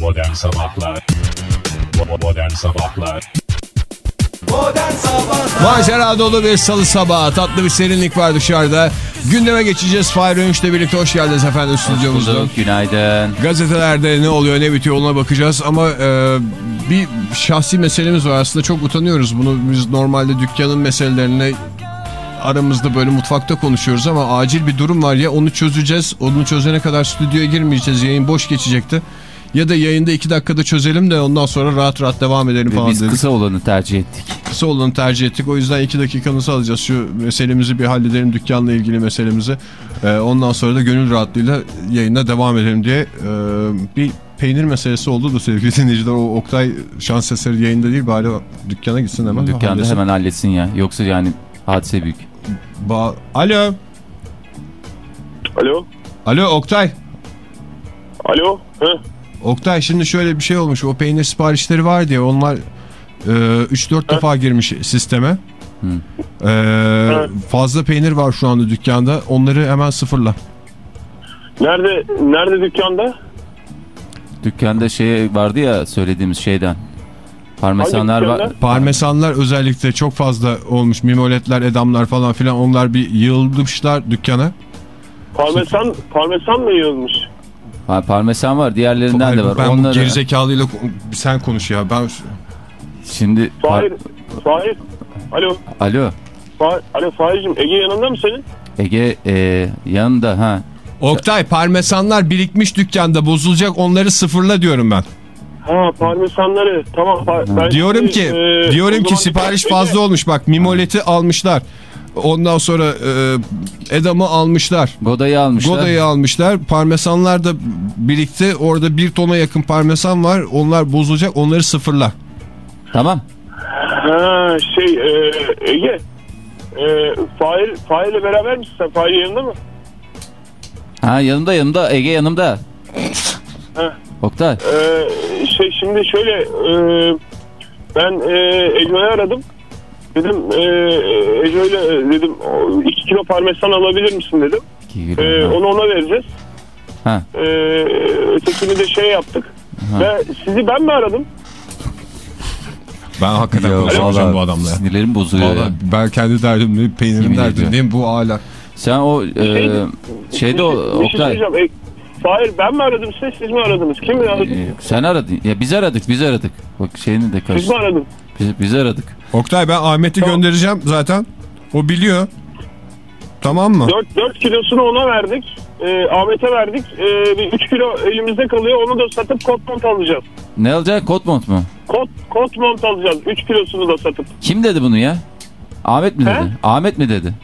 Modern Sabahlar Modern Sabahlar Macera dolu bir salı sabahı. Tatlı bir serinlik var dışarıda. Gündeme geçeceğiz. Fahir Önç'le birlikte hoş geldiniz efendim stüdyomuzda. Günaydın. Gazetelerde ne oluyor ne bitiyor ona bakacağız. Ama e, bir şahsi meselemiz var. Aslında çok utanıyoruz. Bunu biz normalde dükkanın meselelerini aramızda böyle mutfakta konuşuyoruz ama acil bir durum var ya onu çözeceğiz. Onu çözene kadar stüdyoya girmeyeceğiz. Yayın boş geçecekti. Ya da yayında iki dakikada çözelim de ondan sonra rahat rahat devam edelim falan Biz dedik. kısa olanı tercih ettik. kısa olanı tercih ettik. O yüzden iki dakikanızı alacağız. Şu meselemizi bir halledelim. Dükkanla ilgili meselemizi. Ee, ondan sonra da gönül rahatlığıyla yayına devam edelim diye ee, bir peynir meselesi oldu da sevgili dinleyiciler. O Oktay şans eseri yayında değil. Bari dükkana gitsin hemen. Dükkanda halletsin. hemen halletsin ya. Yoksa yani hadise büyük. Ba Alo. Alo. Alo Oktay. Alo. Hı. Oktay şimdi şöyle bir şey olmuş. O peynir siparişleri var diye onlar e, 3-4 defa girmiş sisteme. E, fazla peynir var şu anda dükkanda. Onları hemen sıfırla. Nerede nerede dükkanda? Dükkanda şey vardı ya söylediğimiz şeyden. Parmesanlar var. Parmesanlar özellikle çok fazla olmuş. Mimoletler, edamlar falan filan onlar bir yığılmışlar dükkana. Parmesan parmesan mı yığılmış? Ha, parmesan var. Diğerlerinden de var. ben bu Onları gerizekalıyla sen konuş ya. Ben şimdi par- Fahir. Fahir. Alo. Alo. Fahir. Alo Fahir'cim Ege yanında mı senin? Ege e, yanında ha. Oktay parmesanlar birikmiş dükkanda bozulacak onları sıfırla diyorum ben. Ha parmesanları. Tamam. pa- ben Diyorum ki e, diyorum ki sipariş fazla olmuş bak mimoleti almışlar. Ondan sonra e, edamı almışlar. Goda'yı almışlar. Goda'yı almışlar. Parmesanlar da birlikte orada bir tona yakın parmesan var. Onlar bozulacak. Onları sıfırla. Tamam. Ha şey e, Ege. E, Fahir, Fahir'le beraber misin sen? Fahir yanında mı? Ha yanımda yanımda Ege yanımda. Heh. Oktay. Ee, şey şimdi şöyle e, ben e, Eco'yu aradım. Dedim e, Eco'yla dedim 2 kilo parmesan alabilir misin dedim. E, onu ona vereceğiz. Ha. E, ötekini de şey yaptık. Ha. Ve sizi ben mi aradım? Ben hakikaten Ya, bu adamla. Sinirlerim bozuluyor ya. Ben kendi derdimdeyim, peynirim derdimdeyim. Bu hala. Sen o e, şeyde o şey- Oktay. E, Fahir ben mi aradım size siz mi aradınız? Kim aradı? e, sen aradın. Ya biz aradık biz aradık. Bak şeyini de Siz karıştı. mi aradın? Biz, biz aradık. Oktay ben Ahmet'i Tamam. göndereceğim zaten. O biliyor. Tamam mı? 4, 4 kilosunu ona verdik. E, Ahmet'e verdik. E, bir 3 kilo elimizde kalıyor. Onu da satıp kot mont alacağız. Ne alacak? Kot mont mu? Kot, kot mont alacağız. 3 kilosunu da satıp. Kim dedi bunu ya? Ahmet mi dedi? He? Ahmet mi dedi?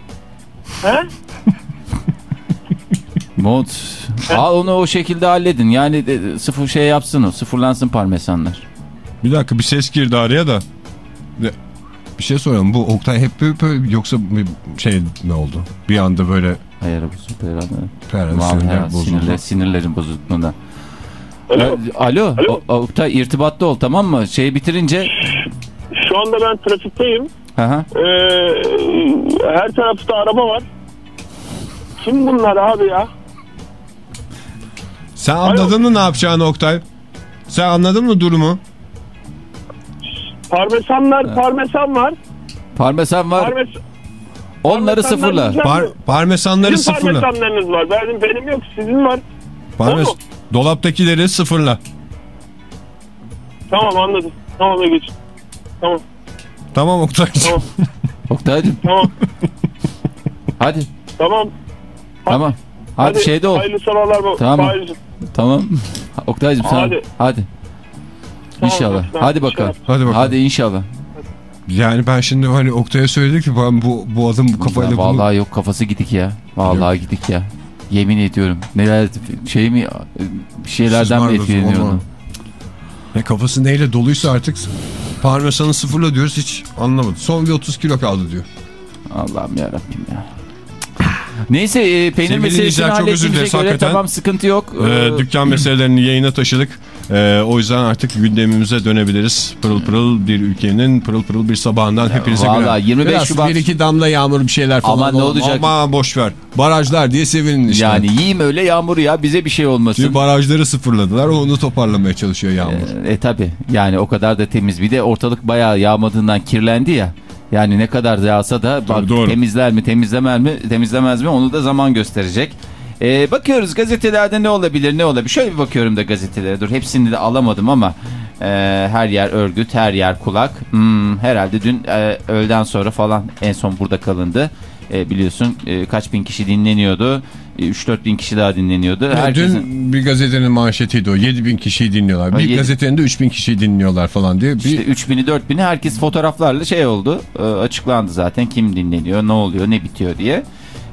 He? Mont. Al onu o şekilde halledin. Yani de, sıfır şey yapsın o. Sıfırlansın parmesanlar. Bir dakika bir ses girdi araya da. Bir şey soralım. Bu Oktay hep böyle, yoksa bir şey ne oldu? Bir anda böyle Hayır bozuldu herhalde. herhalde sinirler ya, bozuldu. sinirler, sinirlerin bozulduğunda. Alo. Alo. Alo. Alo. O- Oktay irtibatta ol tamam mı? Şeyi bitirince. Şu anda ben trafikteyim. Hı hı. Ee, her tarafta araba var. Kim bunlar abi ya? Sen anladın mı ne yapacağını Oktay? Sen anladın mı durumu? Parmesanlar, parmesan var. Parmesan var. Parmes Onları sıfırla. Par parmesanları Sizin sıfırla. parmesanlarınız var. Benim, benim yok. Sizin var. Parmes? Dolaptakileri sıfırla. Tamam anladım. Tamam Ege'ciğim. Tamam. Tamam Oktay. Tamam. Oktay'cım Tamam. hadi. Tamam. Tamam. Hadi, şeyde ol. Hayırlı sabahlar. bu- Tamam. Tamam. Oktay'cım sen. Hadi. Hadi. İnşallah. Hadi bakalım. Hadi bakalım. Hadi inşallah. Yani ben şimdi hani Oktay'a söyledik ki ben bu, bu adam bu kafayla Ya bunu... vallahi yok kafası gidik ya. Vallahi gidik ya. Yemin ediyorum. Neler şey mi şeylerden Sızlar mi etkileniyor? Ne kafası neyle doluysa artık parmesanı sıfırla diyoruz hiç anlamadı. Son bir 30 kilo kaldı diyor. Allah'ım yarabbim ya. Neyse e, peynir Sevgili meselesini çok özür dileriz, göre hakikaten. tamam sıkıntı yok. Ee, Ee, dükkan meselelerini yayına taşıdık. Ee, o yüzden artık gündemimize dönebiliriz. Pırıl pırıl bir ülkenin pırıl pırıl bir sabahından hepinize Vallahi günaydın. 25 Biraz Şubat- bir iki damla yağmur bir şeyler falan. Aman ne olacak? Aman boş ver. Barajlar diye sevinin işte. Yani yiyeyim öyle yağmuru ya bize bir şey olmasın. Şimdi barajları sıfırladılar. Onu toparlamaya çalışıyor yağmur. E tabi yani o kadar da temiz bir de ortalık bayağı yağmadığından kirlendi ya. Yani ne kadar yağsa da bak, doğru. temizler mi temizlemez mi temizlemez mi onu da zaman gösterecek. E, bakıyoruz gazetelerde ne olabilir ne olabilir. Şöyle bir bakıyorum da gazetelere dur hepsini de alamadım ama e, her yer örgüt her yer kulak. Hmm, herhalde dün e, öğleden sonra falan en son burada kalındı. E, biliyorsun e, kaç bin kişi dinleniyordu. E, 3-4 bin kişi daha dinleniyordu. Ya Herkesin... Dün bir gazetenin manşetiydi o. 7 bin kişiyi dinliyorlar. Bir yedi- gazetenin de 3 bin kişiyi dinliyorlar falan diye. Bir... İşte 3000'i 4000'i herkes fotoğraflarla şey oldu. e, açıklandı zaten kim dinleniyor, ne oluyor, ne bitiyor diye.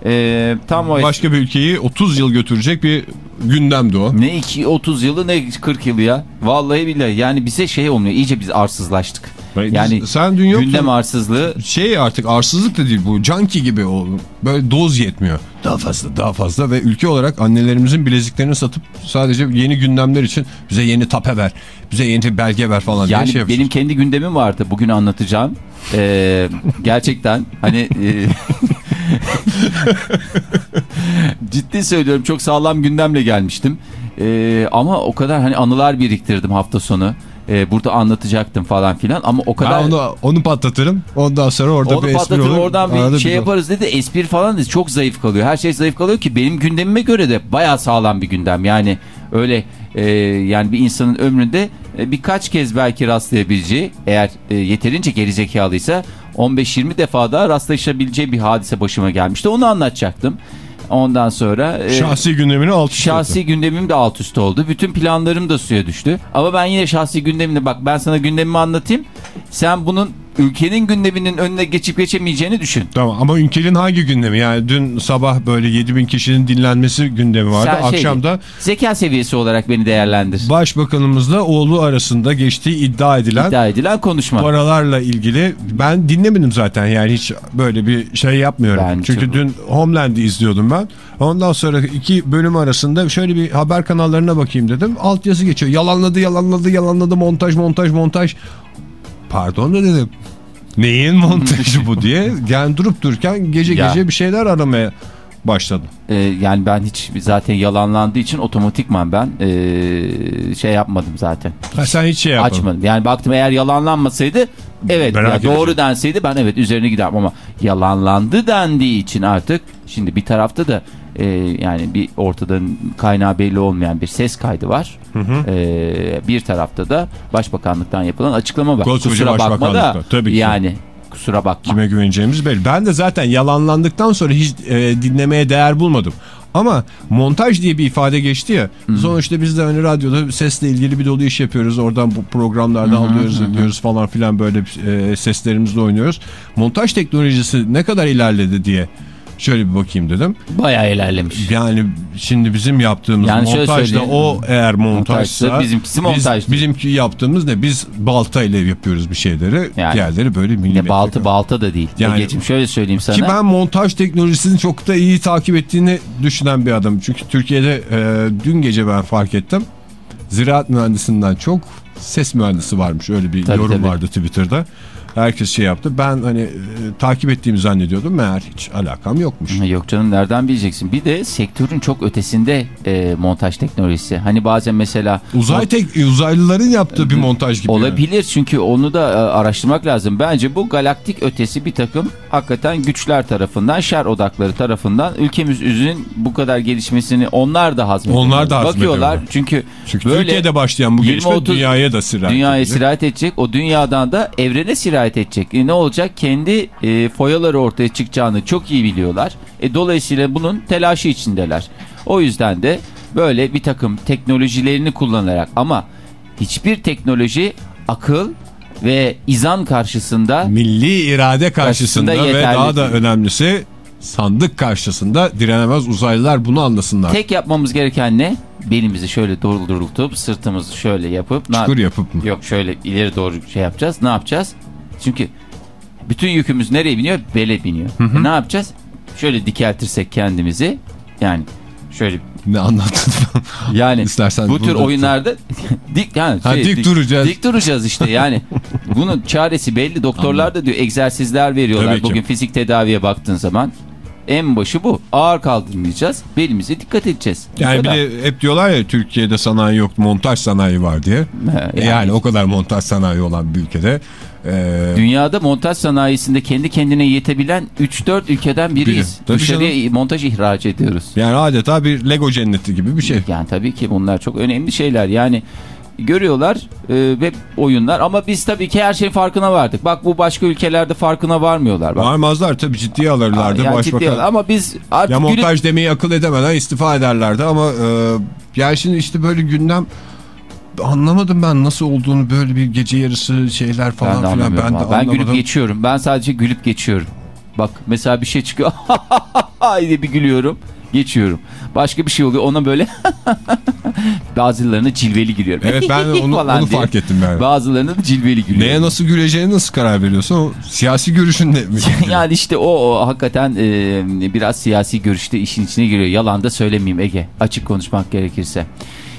E, tam o Başka bir ülkeyi 30 yıl götürecek bir gündemdi o. ne 2 30 yılı ne 40 yılı ya. Vallahi billahi yani bize şey olmuyor. İyice biz arsızlaştık. Yani sen dün yoktun. gündem arsızlığı şey artık arsızlık da değil bu junkie gibi o böyle doz yetmiyor. Daha fazla daha fazla ve ülke olarak annelerimizin bileziklerini satıp sadece yeni gündemler için bize yeni tape ver, bize yeni belge ver falan yani diye şey yapıyoruz. benim kendi gündemim vardı bugün anlatacağım. E, gerçekten hani e, ciddi söylüyorum çok sağlam gündemle gelmiştim. E, ama o kadar hani anılar biriktirdim hafta sonu. E, burada anlatacaktım falan filan ama o kadar Ben onu, onu patlatırım. Ondan sonra orada Onu bir espri olur. oradan bir arada şey yaparız dedi. Espri falan dedi. Çok zayıf kalıyor. Her şey zayıf kalıyor ki benim gündemime göre de baya sağlam bir gündem. Yani öyle e, yani bir insanın ömründe e, birkaç kez belki rastlayabileceği eğer e, yeterince gerizekalıysa 15-20 defa daha rastlaşabileceği bir hadise başıma gelmişti. Onu anlatacaktım. Ondan sonra e, Şahsi gündemini alt üst Şahsi etti. gündemim de alt üst oldu. Bütün planlarım da suya düştü. Ama ben yine şahsi gündemini bak ben sana gündemimi anlatayım. Sen bunun ülkenin gündeminin önüne geçip geçemeyeceğini düşün. Tamam ama ülkenin hangi gündemi? Yani dün sabah böyle 7000 kişinin dinlenmesi gündemi vardı. Sen şey- Akşam da Zeka seviyesi olarak beni değerlendir. başbakanımızla oğlu arasında geçtiği iddia edilen İddia edilen konuşma. paralarla ilgili ben dinlemedim zaten yani hiç böyle bir şey yapmıyorum. Ben Çünkü çok- dün Homeland'i izliyordum ben. Ondan sonra iki bölüm arasında şöyle bir haber kanallarına bakayım dedim. Alt yazı geçiyor. Yalanladı, yalanladı, yalanladı, montaj, montaj, montaj. Pardon da dedim. Neyin montajı bu diye. Yani durup dururken gece Ya. gece bir şeyler aramaya başladım. Ee, yani ben hiç zaten yalanlandığı için otomatikman ben ee, şey yapmadım zaten. Ha, sen hiç şey yapmadın. Açmadım. Yani baktım eğer yalanlanmasaydı evet Merak ya doğru denseydi ben evet üzerine giderdim ama yalanlandı dendiği için artık şimdi bir tarafta da e, yani bir ortada kaynağı belli olmayan bir ses kaydı var. E, bir tarafta da başbakanlıktan yapılan açıklama var. Koskoca kusura bakma da tabii ki. yani kusura bakma. Kime güveneceğimiz belli. Ben de zaten yalanlandıktan sonra hiç e, dinlemeye değer bulmadım. Ama montaj diye bir ifade geçti ya. Sonuçta biz de hani radyoda sesle ilgili bir dolu iş yapıyoruz. Oradan bu programlarda alıyoruz, ediyoruz falan filan böyle e, seslerimizle oynuyoruz. Montaj teknolojisi ne kadar ilerledi diye şöyle bir bakayım dedim. Bayağı ilerlemiş. Yani şimdi bizim yaptığımız Yani söyleyeyim. o eğer montajsa Montajsa bizimkisi biz- montajdır. bizimki yaptığımız ne? Biz baltayla yapıyoruz bir şeyleri. Yani. Diğerleri böyle milimetre. Yine baltı balta da değil. Yani- Egeciğim şöyle söyleyeyim sana. Ki ben montaj teknolojisini çok da iyi takip ettiğini düşünen bir adamım. Çünkü Türkiye'de e, dün gece ben fark ettim. Ziraat mühendisinden çok ses mühendisi varmış. Öyle bir Tabii, yorum tabii. vardı Twitter'da. Herkes şey yaptı. Ben hani e, takip ettiğimi zannediyordum. Meğer hiç alakam yokmuş. Yok canım nereden bileceksin? Bir de sektörün çok ötesinde e, montaj teknolojisi. Hani bazen mesela Uzay tek uzaylıların yaptığı bir montaj gibi. yani. olabilir çünkü onu da e, araştırmak lazım. Bence bu galaktik ötesi bir takım hakikaten güçler tarafından, şer odakları tarafından ülkemizin bu kadar gelişmesini onlar da hazmediyorlar. Onlar da hazmediyorlar. Bakıyorlar çünkü, Çünkü böyle Türkiye'de başlayan bu gelişme 20-30 dünyaya da sirayet dünyaya edecek. sirayet edecek. O dünyadan da evrene sirayet edecek. E, ne olacak? Kendi e, foyaları ortaya çıkacağını çok iyi biliyorlar. E, dolayısıyla bunun telaşı içindeler. O yüzden de böyle bir takım teknolojilerini kullanarak ama hiçbir teknoloji akıl ve izan karşısında Milli irade karşısında, Karşısında ve daha da önemlisi sandık karşısında direnemez uzaylılar bunu anlasınlar. tek yapmamız gereken ne? Belimizi şöyle doğrultup sırtımızı şöyle yapıp Çukur yapıp mı? Yok şöyle ileri doğru şey yapacağız. Ne yapacağız? Çünkü bütün yükümüz nereye biniyor? Bele biniyor. E ne yapacağız? şöyle dikeltirsek kendimizi yani şöyle Ne anlattın? yani İstersen bu tür oyunlarda dik yani Ha, şey, dik duracağız. Dik duracağız işte yani. Bunun çaresi belli. Doktorlar da diyor egzersizler veriyorlar. Tabii ki. Bugün fizik tedaviye baktığın zaman en başı bu. Ağır kaldırmayacağız. Belimize dikkat edeceğiz. Yani bir de hep diyorlar ya Türkiye'de sanayi yok montaj sanayi var diye. He, E yani, o kadar montaj sanayi olan bir ülkede. E, Dünyada montaj sanayisinde kendi kendine yetebilen 3-4 ülkeden biriyiz. Biri. Dışarıya montaj ihraç ediyoruz. yani adeta bir Lego cenneti gibi bir şey. Yani tabii ki bunlar çok önemli şeyler. Yani görüyorlar e, web oyunlar ama biz tabii ki her şeyin farkına vardık. Bak bu başka ülkelerde farkına varmıyorlar. Bak. Varmazlar tabii ciddiye alırlardı Yani başbakan. ciddi al- ama biz artık Ya montaj demeyi akıl edemeden istifa ederlerdi ama e, yani şimdi işte böyle gündem anlamadım ben nasıl olduğunu böyle bir gece yarısı şeyler falan Ben de filan ben de. Ben gülüp geçiyorum. Ben sadece gülüp geçiyorum. Bak mesela bir şey çıkıyor. diye bir gülüyorum. Geçiyorum. Başka bir şey oluyor. Ona böyle bazılarına cilveli gülüyorum. Evet ben onu, Falan onu diye. fark ettim yani. Bazılarına da cilveli gülüyorum. Neye nasıl güleceğini nasıl karar veriyorsun? O siyasi görüşün ne? yani işte o, o hakikaten e, biraz siyasi görüşte işin içine giriyor. Yalan da söylemeyeyim Ege. Açık konuşmak gerekirse.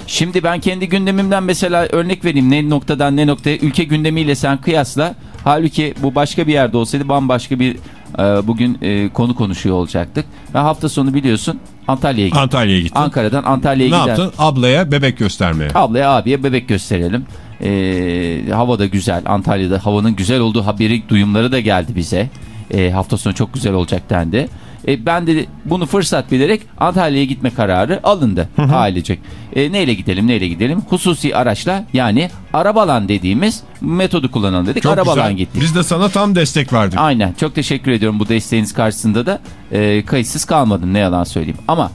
Şimdi ben kendi gündemimden mesela örnek vereyim. Ne noktadan ne noktaya ülke gündemiyle sen kıyasla. Halbuki bu başka bir yerde olsaydı bambaşka bir e, bugün e, konu konuşuyor olacaktık. Ben hafta sonu biliyorsun Antalya'ya gittim. Antalya'ya gittin. Ankara'dan Antalya'ya ne giden. yaptın? Ablaya bebek göstermeye. Ablaya abiye bebek gösterelim. Ee, hava da güzel. Antalya'da havanın güzel olduğu haberi duyumları da geldi bize. Ee, hafta sonu çok güzel olacak dendi. Ee, ben de bunu fırsat bilerek Antalya'ya gitme kararı alındı ailecek. Ee, neyle gidelim neyle gidelim? Hususi araçla yani arabalan dediğimiz metodu kullanalım dedik. Çok arabalan güzel. gittik. Biz de sana tam destek verdik. Aynen çok teşekkür ediyorum bu desteğiniz karşısında da e, kayıtsız kalmadım ne yalan söyleyeyim. Ama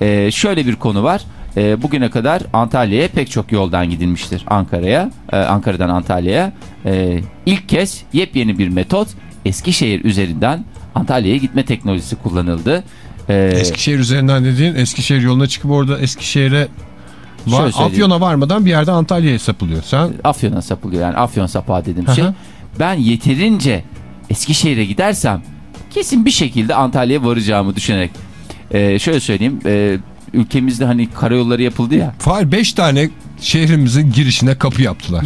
e, şöyle bir konu var. E, bugüne kadar Antalya'ya pek çok yoldan gidilmiştir Ankara'ya. e, Ankara'dan Antalya'ya. E, ilk kez yepyeni bir metot Eskişehir üzerinden Antalya'ya gitme teknolojisi kullanıldı. E, Eskişehir üzerinden dediğin Eskişehir yoluna çıkıp orada Eskişehir'e var. Afyon'a varmadan bir yerde Antalya'ya sapılıyor. Sen Afyon'a sapılıyor yani Afyon sapağı dediğim şey. Ben yeterince Eskişehir'e gidersem kesin bir şekilde Antalya'ya varacağımı düşünerek. Ee, şöyle söyleyeyim e, ülkemizde hani karayolları yapıldı ya. Fahir 5 tane şehrimizin girişine kapı yaptılar.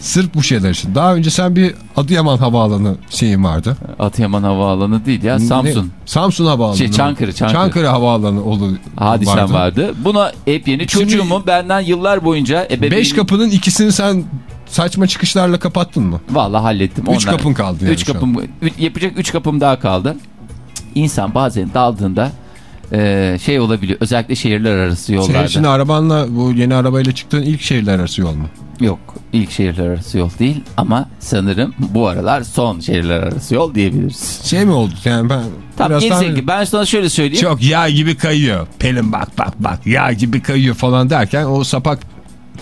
Sırf bu şeyler için. Daha önce sen bir Adıyaman Havaalanı şeyin vardı. Adıyaman Havaalanı değil ya Samsun. Ne? Samsun Havaalanı. Şey, mı? Çankırı, Çankırı. Havaalanı olu Hadisen vardı. vardı. Buna hep yeni çocuğumu benden yıllar boyunca ebeveyn... 5 kapının ikisini sen saçma çıkışlarla kapattın mı? Vallahi hallettim. Üç kapın kaldı yani Üç kapım, yapacak üç kapım daha kaldı. İnsan bazen daldığında e, şey olabiliyor. Özellikle şehirler arası Senin yollarda. şimdi arabanla bu yeni arabayla çıktığın ilk şehirler arası yol mu? Yok ilk şehirler arası yol değil ama sanırım bu aralar son şehirler arası yol diyebiliriz. Şey mi oldu? Yani ben Tam biraz gerizekalı. Ben sana şöyle söyleyeyim. Çok yağ gibi kayıyor. Pelin bak bak bak yağ gibi kayıyor falan derken o sapak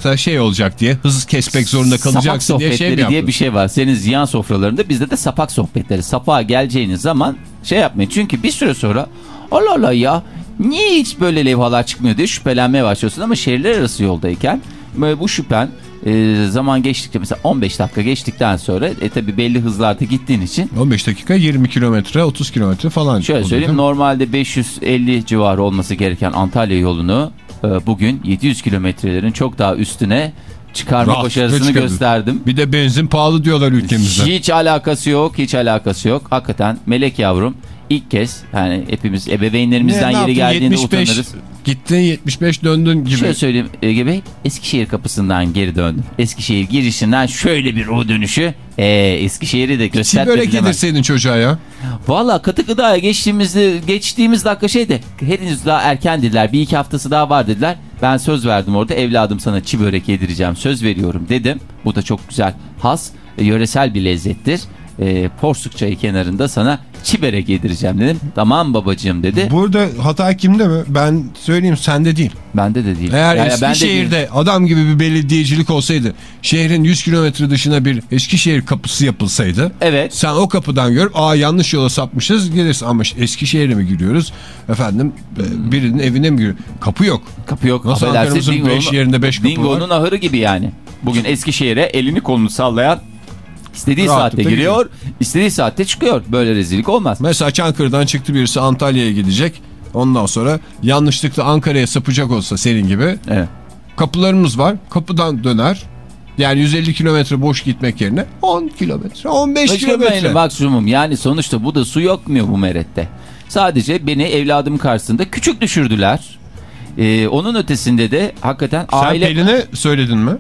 da şey olacak diye hız kesmek zorunda Sapak kalacaksın diye şey mi yaptın? diye bir şey var. Senin ziyan sofralarında bizde de sapak sohbetleri. Sapağa geleceğiniz zaman şey yapmayın. Çünkü bir süre sonra Allah Allah ya niye hiç böyle levhalar çıkmıyor diye şüphelenmeye başlıyorsun. Ama şehirler arası yoldayken böyle bu şüphen e, zaman geçtikçe mesela 15 dakika geçtikten sonra e tabi belli hızlarda gittiğin için 15 dakika 20 kilometre 30 kilometre falan. Şöyle oluyor, söyleyeyim normalde 550 civarı olması gereken Antalya yolunu e, bugün 700 kilometrelerin çok daha üstüne çıkarma Rahat başarısını gösterdim. Bir de benzin pahalı diyorlar ülkemizde. Hiç alakası yok, hiç alakası yok. Hakikaten melek yavrum ilk kez yani hepimiz ebeveynlerimizden Ne- yeri geldiğinde 75 utanırız. Gittin 75 döndün gibi. Şöyle söyleyeyim Ege Bey, Eskişehir kapısından geri döndüm. Eskişehir girişinden şöyle bir o dönüşü. Ee, Eskişehir'i de gösterdi. börek yedir senin çocuğa ya. Valla katı gıdaya geçtiğimizde geçtiğimiz dakika şeydi. Henüz daha erken dediler. Bir iki haftası daha var dediler. Ben söz verdim orada evladım sana çi börek yedireceğim. Söz veriyorum dedim. Bu da çok güzel has yöresel bir lezzettir. E, Porsuk çayı kenarında sana çi börek yedireceğim dedim. Tamam babacığım dedi. Burada hata kimde mi? Ben söyleyeyim sende değil. Bende de değil. Eğer Ya- ya ben de değil. Eskişehir'de adam gibi bir belediyecilik olsaydı şehrin 100 kilometre dışına bir Eskişehir kapısı yapılsaydı Evet. sen o kapıdan görüp aa yanlış yola sapmışız gelirsin ama Eskişehir'e mi giriyoruz efendim e, birinin evine mi giriyoruz kapı yok Kapı yok. Nasıl Affedersin, Ankara'mızın Dingo'nun- beş yerinde beş kapı Dingo'nun ahırı gibi yani. Bugün Eskişehir'e elini kolunu sallayan İstediği Rahatlıkla saatte gidiyor. giriyor, istediği saatte çıkıyor. Böyle rezillik olmaz. Mesela Çankırı'dan çıktı birisi Antalya'ya gidecek. Ondan sonra yanlışlıkla Ankara'ya sapacak olsa senin gibi Evet. kapılarımız var. Kapıdan döner. Yani 150 kilometre boş gitmek yerine 10 kilometre, 15 Başka kilometre. maksimum. Yani sonuçta bu da su yokmuyor bu merette. Sadece beni evladım karşısında küçük düşürdüler. Ee, onun ötesinde de hakikaten Sen aile... Pelin'e söyledin mi?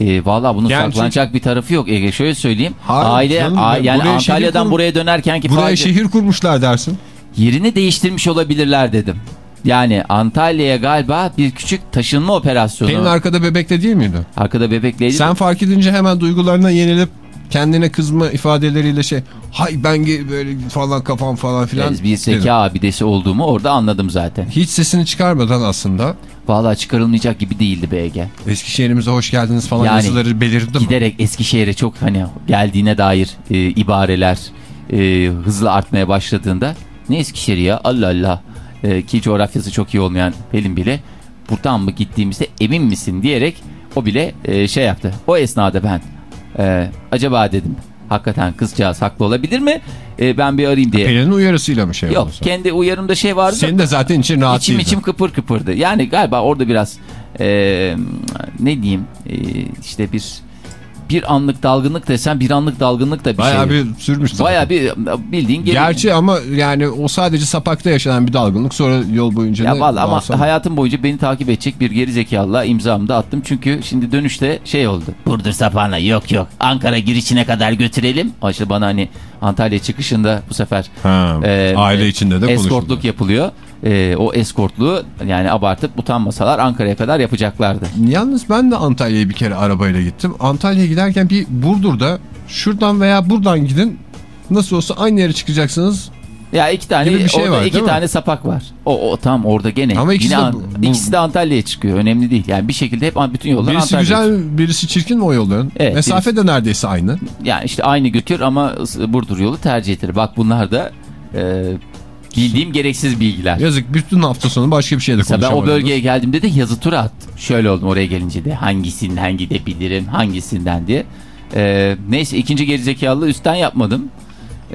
E, Valla bunun Yani saklanacak bir tarafı yok Ege. Şöyle söyleyeyim. Hayır aile canım, a- yani buraya Antalya'dan buraya dönerken ki Buraya fayda- şehir kurmuşlar dersin. yerini değiştirmiş olabilirler dedim. Yani Antalya'ya galiba bir küçük taşınma operasyonu. Pelin arkada bebekte değil miydi? Arkada bebekleydi. Sen fark edince hemen duygularına yenilip kendine kızma ifadeleriyle şey hay ben böyle falan kafam falan filan. Yani bir zeka abidesi olduğumu orada anladım zaten. Hiç sesini çıkarmadan aslında Valla çıkarılmayacak gibi değildi Ege. Eskişehir'imize hoş geldiniz falan Yani yazıları belirdi mi? Giderek Eskişehir'e çok hani geldiğine dair e, ibareler e, hızlı artmaya başladığında ne Eskişehir'i ya Allah Allah E, ki coğrafyası çok iyi olmayan Pelin bile buradan mı gittiğimizde emin misin diyerek o bile e, şey yaptı. O esnada ben e, acaba dedim hakikaten kızcağız haklı olabilir mi? E, ben bir arayayım diye. Pelin'in uyarısıyla mı şey Yok oldu? kendi uyarımda şey vardı. Senin de zaten için rahat İçim içim kıpır kıpırdı. Yani galiba orada biraz e, ne diyeyim e, işte bir bir anlık dalgınlık desem bir anlık dalgınlık da bir Bayağı şey. bir sürmüş. Bayağı bir bildiğin geri. Gerçi ama yani o sadece sapakta yaşanan bir dalgınlık sonra yol boyunca ya da vallahi ama varsa- hayatım boyunca beni takip edecek bir geri zekalığa imzamı da attım. Çünkü şimdi dönüşte şey oldu. Burdur sapağına yok yok. Ankara girişine kadar götürelim. O işte bana hani Antalya çıkışında bu sefer Ha, e, aile içinde de eskortluk konuşuldu. yapılıyor. E, o eskortluğu yani abartıp utanmasalar Ankara'ya kadar yapacaklardı. Yalnız ben de Antalya'ya bir kere arabayla gittim. Antalya'ya giderken bir Burdur'da şuradan veya buradan gidin nasıl olsa aynı yere çıkacaksınız. Ya iki tane Gibi bir şey orada var, iki değil mi? tane sapak var. O, o tam orada gene. Ama ikisi Yine de bu- ikisi de Antalya'ya çıkıyor. Önemli değil. Yani bir şekilde hep bütün yollar birisi Antalya'ya çıkıyor. güzel birisi çirkin mi o yolların? Evet, Mesafe de neredeyse aynı. Yani işte aynı götür ama Burdur yolu tercih edilir. Bak bunlar da e, bildiğim gereksiz bilgiler. Yazık bütün hafta sonu başka bir şeyde Mesela ben o bölgeye geldiğimde de yazı tura attım. Şöyle oldum oraya gelince de hangisinden gidebilirim hangisinden diye. E, neyse ikinci gerizekalı üstten yapmadım.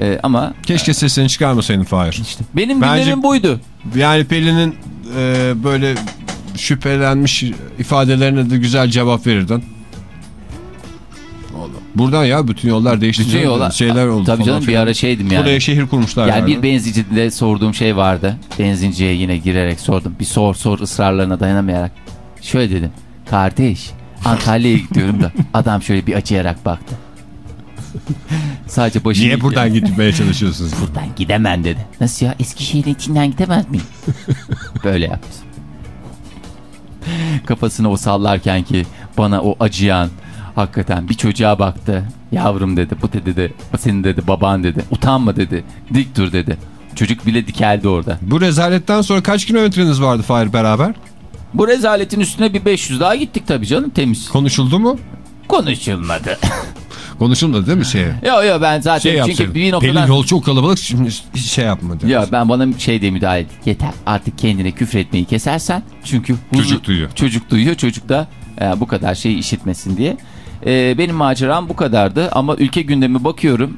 E, ama Keşke sesini çıkarmasaydın Fahir. benim Bence- gündemim buydu. Yani Pelin'in e, böyle şüphelenmiş ifadelerine de güzel cevap verirdin. Buradan ya bütün yollar değişti. Bütün yollar Şeyler oldu. Tabii falan canım bir filan. ara şeydim yani. Buraya şehir kurmuşlar. Yani bir benzincide sorduğum şey vardı. Benzinciye yine girerek sordum. Bir sor sor ısrarlarına dayanamayarak. Şöyle dedim. Kardeş Antalya'ya gidiyorum da adam şöyle bir acıyarak baktı. Sadece başını... Niye buradan gitmeye çalışıyorsunuz? Buradan gidemem dedi. Nasıl ya Eskişehir'in içinden gidemez miyim? Böyle yaptı. Kafasını o sallarken ki bana o acıyan hakikaten bir çocuğa baktı. Yavrum dedi bu dedi senin dedi baban dedi. Utanma dedi. Dik dur dedi. Çocuk bile dikeldi orada. Bu rezaletten sonra kaç kilometreniz vardı Fahir beraber? Bu rezaletin üstüne bir 500 daha gittik tabii canım temiz. Konuşuldu mu? Konuşulmadı. Konuşulmadı değil mi şeye? yo yo ben zaten Şey çünkü yapsaydın. bir noktadan... Pelin yol çok kalabalık şimdi şey yapmadı. Ya ben bana şey de müdahale et. Yeter artık kendine küfür etmeyi kesersen. Çünkü huzur- Çocuk duyuyor. Çocuk duyuyor. Çocuk da e, bu kadar şeyi işitmesin diye. E, benim maceram bu kadardı ama ülke gündemi bakıyorum.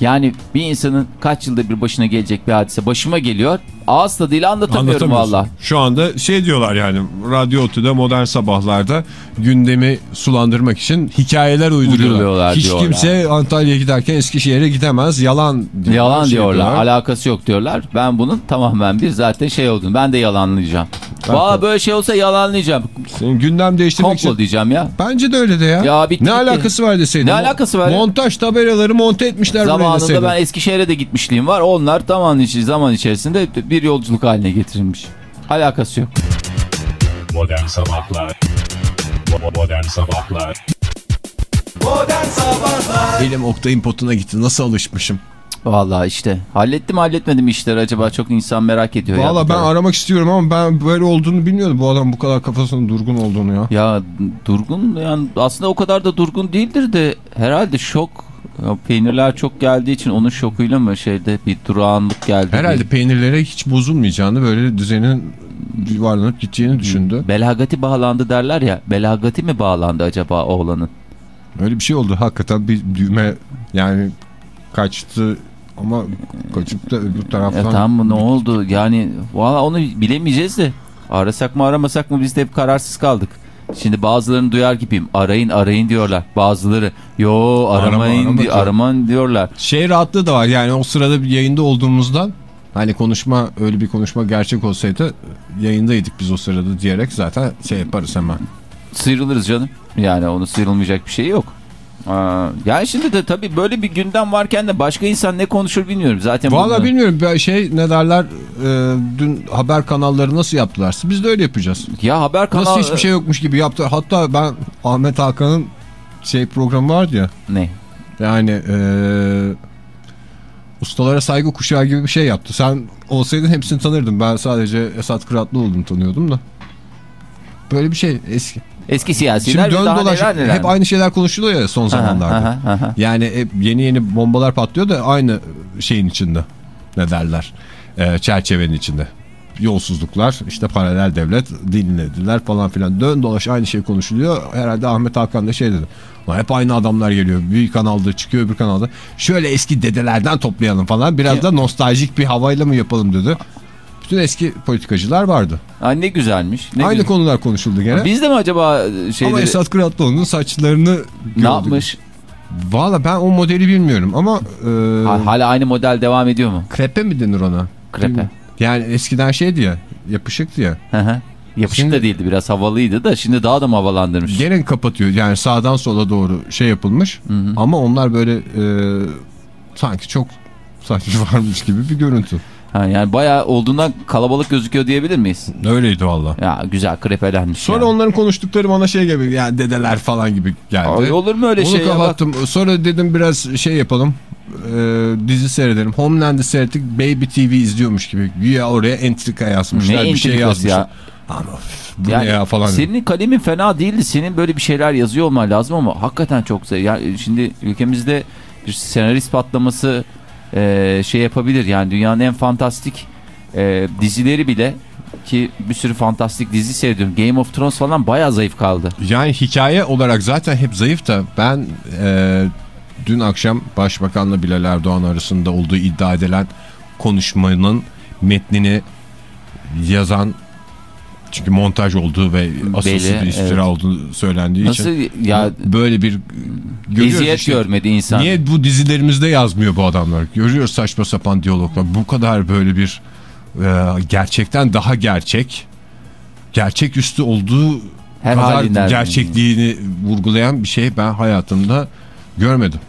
Yani bir insanın kaç yılda bir başına gelecek bir hadise başıma geliyor. Ağız tadıyla anlatamıyorum valla. Şu anda şey diyorlar yani Radyo Otu'da modern sabahlarda gündemi sulandırmak için hikayeler uyduruyorlar. Hiç diyorlar. kimse Antalya'ya giderken Eskişehir'e gidemez. Yalan diyorlar. Yalan şey diyorlar. Alakası yok diyorlar. Ben bunun tamamen bir zaten şey olduğunu. Ben de yalanlayacağım. Valla böyle şey olsa yalanlayacağım. Senin gündem değiştirmek Komplo için. diyeceğim ya. Bence de öyle de ya. Ya bitti, ne bitti. alakası var deseydin. Ne alakası var? Montaj tabelaları monte etmişler buraya Zamanında deseydin. ben Eskişehir'e de gitmişliğim var. Onlar zaman, içi, zaman içerisinde bir yolculuk haline getirilmiş. Alakası yok. Modern Sabahlar Bo- Modern Sabahlar Elim Oktay'ın potuna gitti. Nasıl alışmışım. Vallahi işte. Hallettim halletmedim işleri acaba çok insan merak ediyor. ya. Valla ben aramak istiyorum ama ben böyle olduğunu bilmiyordum. Bu adam bu kadar kafasının durgun olduğunu ya. Ya durgun yani aslında o kadar da durgun değildir de herhalde şok. Peynirler çok geldiği için onun şokuyla mı şeyde bir durağanlık geldi. Herhalde Bir- peynirlere hiç bozulmayacağını böyle düzenin yuvarlanıp gideceğini düşündü. Belagati bağlandı derler ya. Belagati mi bağlandı acaba oğlanın? Öyle bir şey oldu. Hakikaten bir düğme yani kaçtı ama kaçıp da öbür taraftan. Ya tamam mı ne oldu? Yani valla onu bilemeyeceğiz de. Arasak mı aramasak mı biz de hep kararsız kaldık. Şimdi bazılarını duyar gibiyim. Arayın arayın diyorlar. Bazıları yo aramayın arama di diyor. araman diyorlar. Şey rahatlığı da var yani o sırada bir yayında olduğumuzdan hani konuşma öyle bir konuşma gerçek olsaydı yayındaydık biz o sırada diyerek zaten şey yaparız hemen. Sıyrılırız canım. Yani onu sıyrılmayacak bir şey yok. Aa, yani şimdi de tabii böyle bir gündem varken de başka insan ne konuşur bilmiyorum. Zaten Valla bunu- bilmiyorum şey ne derler e, dün haber kanalları nasıl yaptılarsa biz de öyle yapacağız. Ya haber kanalı... Nasıl hiçbir şey yokmuş gibi yaptı. Hatta ben Ahmet Hakan'ın şey programı vardı ya Ne? yani e, ustalara saygı kuşağı gibi bir şey yaptı. Sen olsaydın hepsini tanırdın. Ben sadece Esat Kıratlıoğlu'nu tanıyordum da. Böyle bir şey eski. Eski Şimdi siyasiler dön daha dolaş neler neler. hep aynı şeyler konuşuluyor ya son Aha, zamanlarda. aha, aha. Yani hep yeni yeni bombalar patlıyor da aynı şeyin içinde. Ne derler? Ee, çerçevenin içinde. Yolsuzluklar, işte paralel devlet, dinlediler falan filan. Dön dolaş aynı şey konuşuluyor. Herhalde Ahmet Hakan da şey dedi. "Lan hep aynı adamlar geliyor. Bir kanalda çıkıyor öbür kanalda. Şöyle eski dedelerden toplayalım falan. Biraz da nostaljik bir havayla mı yapalım dedi. Bütün eski politikacılar vardı. Ay ne güzelmiş. Ne aynı güzel. konular konuşuldu gene. Biz de mi acaba şeyleri... Ama Esat Kıratlıoğlu'nun saçlarını gördük. ne yapmış? Valla ben o modeli bilmiyorum ama e, Ha- Hala aynı model devam ediyor mu? krepe mi denir ona? Krepe. Yani eskiden şeydi ya yapışıktı ya. Hı hı. Yapışık Şimdi- da değildi biraz havalıydı da şimdi daha da mı havalandırmış? Gene kapatıyor yani sağdan sola doğru şey yapılmış ama onlar böyle e, sanki çok saçma varmış gibi bir görüntü. Ha, yani bayağı olduğundan kalabalık gözüküyor diyebilir miyiz? Öyleydi valla. Ya güzel krepelenmiş. Sonra yani. onların konuştukları bana şey gibi yani dedeler falan gibi geldi. Ay, olur mu öyle Onu şey ya? Bak, kapattım. Sonra dedim biraz şey yapalım. e, dizi seyredelim. Homeland'i seyrettik. Baby TV izliyormuş gibi. Güya oraya entrika yazmışlar. Ne bir şey yazmışlar. ya? Ama bu Yani ya falan. Senin kalemin fena değildi. Senin böyle bir şeyler yazıyor olman lazım ama hakikaten çok. Yani şimdi ülkemizde bir senarist patlaması e, şey yapabilir. Yani dünyanın en fantastik e, dizileri bile ki bir sürü fantastik dizi seyrediyorum. Game of Thrones falan bayağı zayıf kaldı. Yani hikaye olarak zaten hep zayıf da ben e, dün akşam Başbakanla Bilal Erdoğan arasında olduğu iddia edilen konuşmanın metnini yazan çünkü montaj olduğu ve asılsız Belli, bir iftira evet. olduğu söylendiği Nasıl için ya böyle bir eziyet işte. görmedi insan. Niye bu dizilerimizde yazmıyor bu adamlar? Görüyoruz saçma sapan diyaloglar. Bu kadar böyle bir e, gerçekten daha gerçek, gerçeküstü olduğu Her kadar gerçekliğini vurgulayan bir şey ben hayatımda görmedim.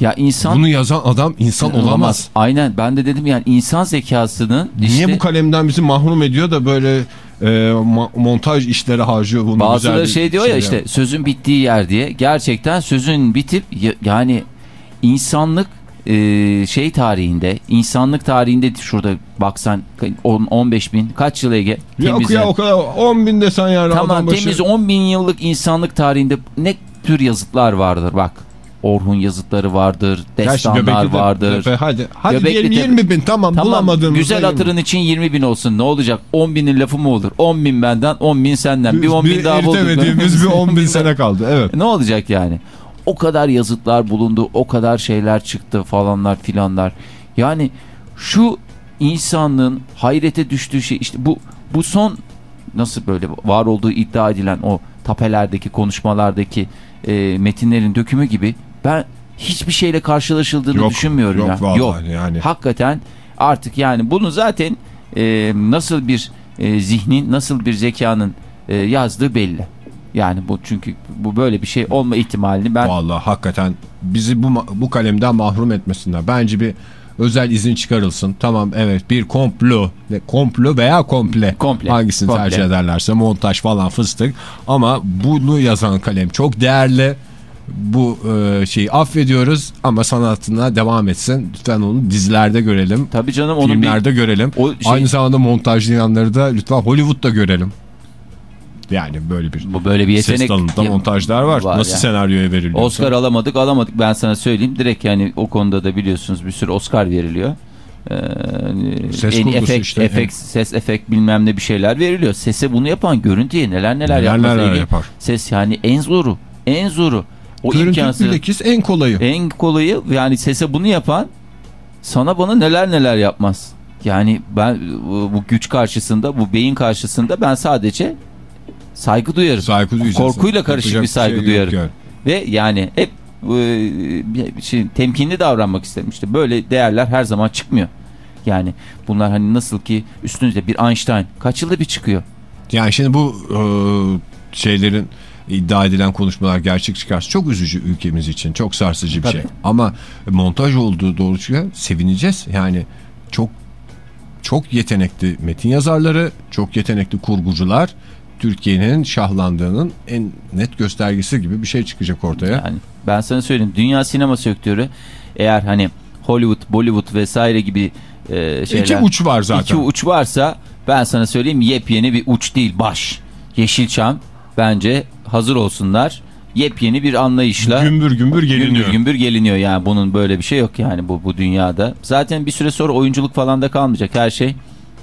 Ya insan Bunu yazan adam insan olamaz. Aynen ben de dedim yani insan zekasının Niye işte bu kalemden bizi mahrum ediyor da böyle e, montaj işleri harcıyor bunu bazıları şey diyor ya yap- işte sözün bittiği yer diye. Gerçekten sözün bitip ya- yani insanlık e, şey tarihinde insanlık tarihinde şurada baksan 10 15 bin kaç yıl Ege? Yok ya yani. o kadar 10 bin desen yani Tamam başı. temiz 10 bin yıllık insanlık tarihinde ne tür yazıtlar vardır bak. Orhun yazıtları Gerçi destanlar Göbekli vardır. Tepe, hadi hadi Göbekli diyelim Tepe. 20 bin tamam, Tamam bulamadığımızda güzel 20 bin. hatırın için 20 bin olsun ne olacak 10 binin lafı mı olur 10 bin benden 10 bin senden bir 10 bin daha bulduk. bir 10 bin sene kaldı evet. Ne olacak yani? O kadar yazıtlar bulundu, o kadar şeyler çıktı falanlar filanlar. Yani şu insanlığın hayrete düştüğü şey işte bu bu son nasıl böyle var olduğu iddia edilen o tapelerdeki konuşmalardaki e, metinlerin dökümü gibi ben hiçbir şeyle karşılaşıldığını Yok, düşünmüyorum yok ya. vallahi yani. Hakikaten artık yani bunu zaten e, nasıl bir e, zihnin, nasıl bir zekanın e, yazdığı belli. Yani bu çünkü bu böyle bir şey olma ihtimalini ben Vallahi hakikaten bizi bu bu kalemden mahrum etmesinler. Bence bir özel izin çıkarılsın. Tamam evet bir komplo, komplo veya komple, Komple, hangisini komple. tercih ederlerse montaj falan fıstık. Ama bunu yazan kalem çok değerli. Bu e, şeyi affediyoruz ama sanatına devam etsin. Lütfen onu dizilerde görelim. tabii canım bir, filmlerde görelim. o şey- Aynı zamanda montajlayanları da lütfen Hollywood'da görelim. Yani böyle bir bu böyle bir ses yetenek dalında montajlar var. var Nasıl yani. senaryoya veriliyor? Oscar alamadık alamadık ben sana söyleyeyim direkt yani o konuda da biliyorsunuz bir sürü Oscar veriliyor. Ee, Ses en efekt, işte. efekt, ses efekt bilmem ne bir şeyler veriliyor. Sese bunu yapan görüntüye neler neler, Neler neler yapar. Ses yani en zoru en zoru. O Görüntü imkansız. bilakis en kolayı. En kolayı yani sese bunu yapan sana bana neler neler yapmaz. Yani ben bu güç karşısında, bu beyin karşısında ben sadece saygı duyarım. Saygı duyacağız. Korkuyla karışık Yapacak bir saygı şey duyarım. yani. Ve yani hep e, şey, temkinli davranmak istemişti. Böyle değerler her zaman çıkmıyor. Yani bunlar hani nasıl ki üstünüzde bir Einstein kaç yılda bir çıkıyor. Yani şimdi bu e, şeylerin iddia edilen konuşmalar gerçek çıkarsa çok üzücü ülkemiz için. Çok sarsıcı bir Tabii. şey. Ama montaj olduğu doğru çıkıyor. Sevineceğiz. Yani çok çok yetenekli metin yazarları, çok yetenekli kurgucular Türkiye'nin şahlandığının en net göstergesi gibi bir şey çıkacak ortaya. Yani ben sana söyleyeyim dünya sinema sektörü eğer hani Hollywood, Bollywood vesaire gibi e, şeyler. İki uç var zaten. İki uç varsa ben sana söyleyeyim yepyeni bir uç değil baş. Yeşilçam bence hazır olsunlar. Yepyeni bir anlayışla Gümbür gümbür geliniyor. gümbür gümbür geliniyor yani bunun böyle bir şey yok yani bu bu dünyada. Zaten bir süre sonra oyunculuk falan da kalmayacak her şey.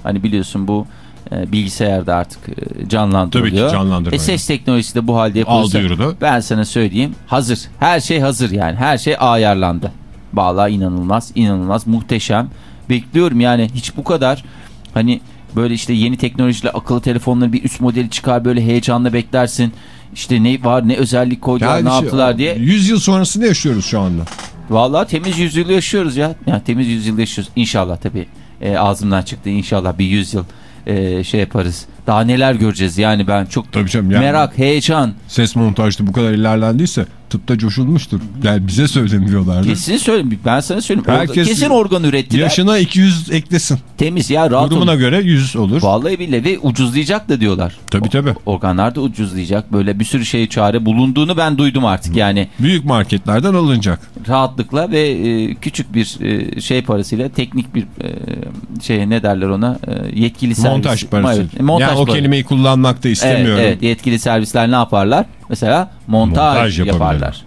Hani biliyorsun bu e, bilgisayarda artık e, canlandırılıyor. Tabii ki canlandırma. E, ses teknolojisi de bu halde yapılırsa ben sana söyleyeyim hazır. Her şey hazır yani her şey ayarlandı. Vallahi inanılmaz inanılmaz muhteşem. Bekliyorum yani hiç bu kadar hani böyle işte yeni teknolojiyle akıllı telefonların bir üst modeli çıkar böyle heyecanla beklersin. İşte ne var ne özellik koydular Yani ne şey, yaptılar diye. 100 yıl sonrasını yaşıyoruz şu anda. Vallahi temiz yüzyıl yaşıyoruz ya. Yani temiz yüzyıl yaşıyoruz. İnşallah tabii e, ağzımdan çıktı. İnşallah bir yüzyıl e, şey yaparız. Daha neler göreceğiz yani ben çok Tabii canım. Yani merak, heyecan. Ses montajda bu kadar ilerlendiyse tıpta coşulmuştur. Yani bize söylemiyorlardı. Kesin söyleyeyim. Ben sana söyleyeyim. Herkes- kesin organ ürettiler. Yaşına 200 eklesin. Temiz ya rahat Durumuna olun. göre 100 olur. Vallahi bile ve ucuzlayacak da diyorlar. Tabii tabii. Organlar da ucuzlayacak. Böyle bir sürü şey çare bulunduğunu ben duydum artık. Yani Büyük marketlerden alınacak. rahatlıkla ve e, küçük bir e, şey parasıyla teknik bir e, şeye ne derler ona e, yetkili servis. Montaj parası. Evet, montaj yani o kelimeyi kullanmak da istemiyorum. Evet, evet yetkili servisler ne yaparlar? Mesela montaj, Montaj yaparlar.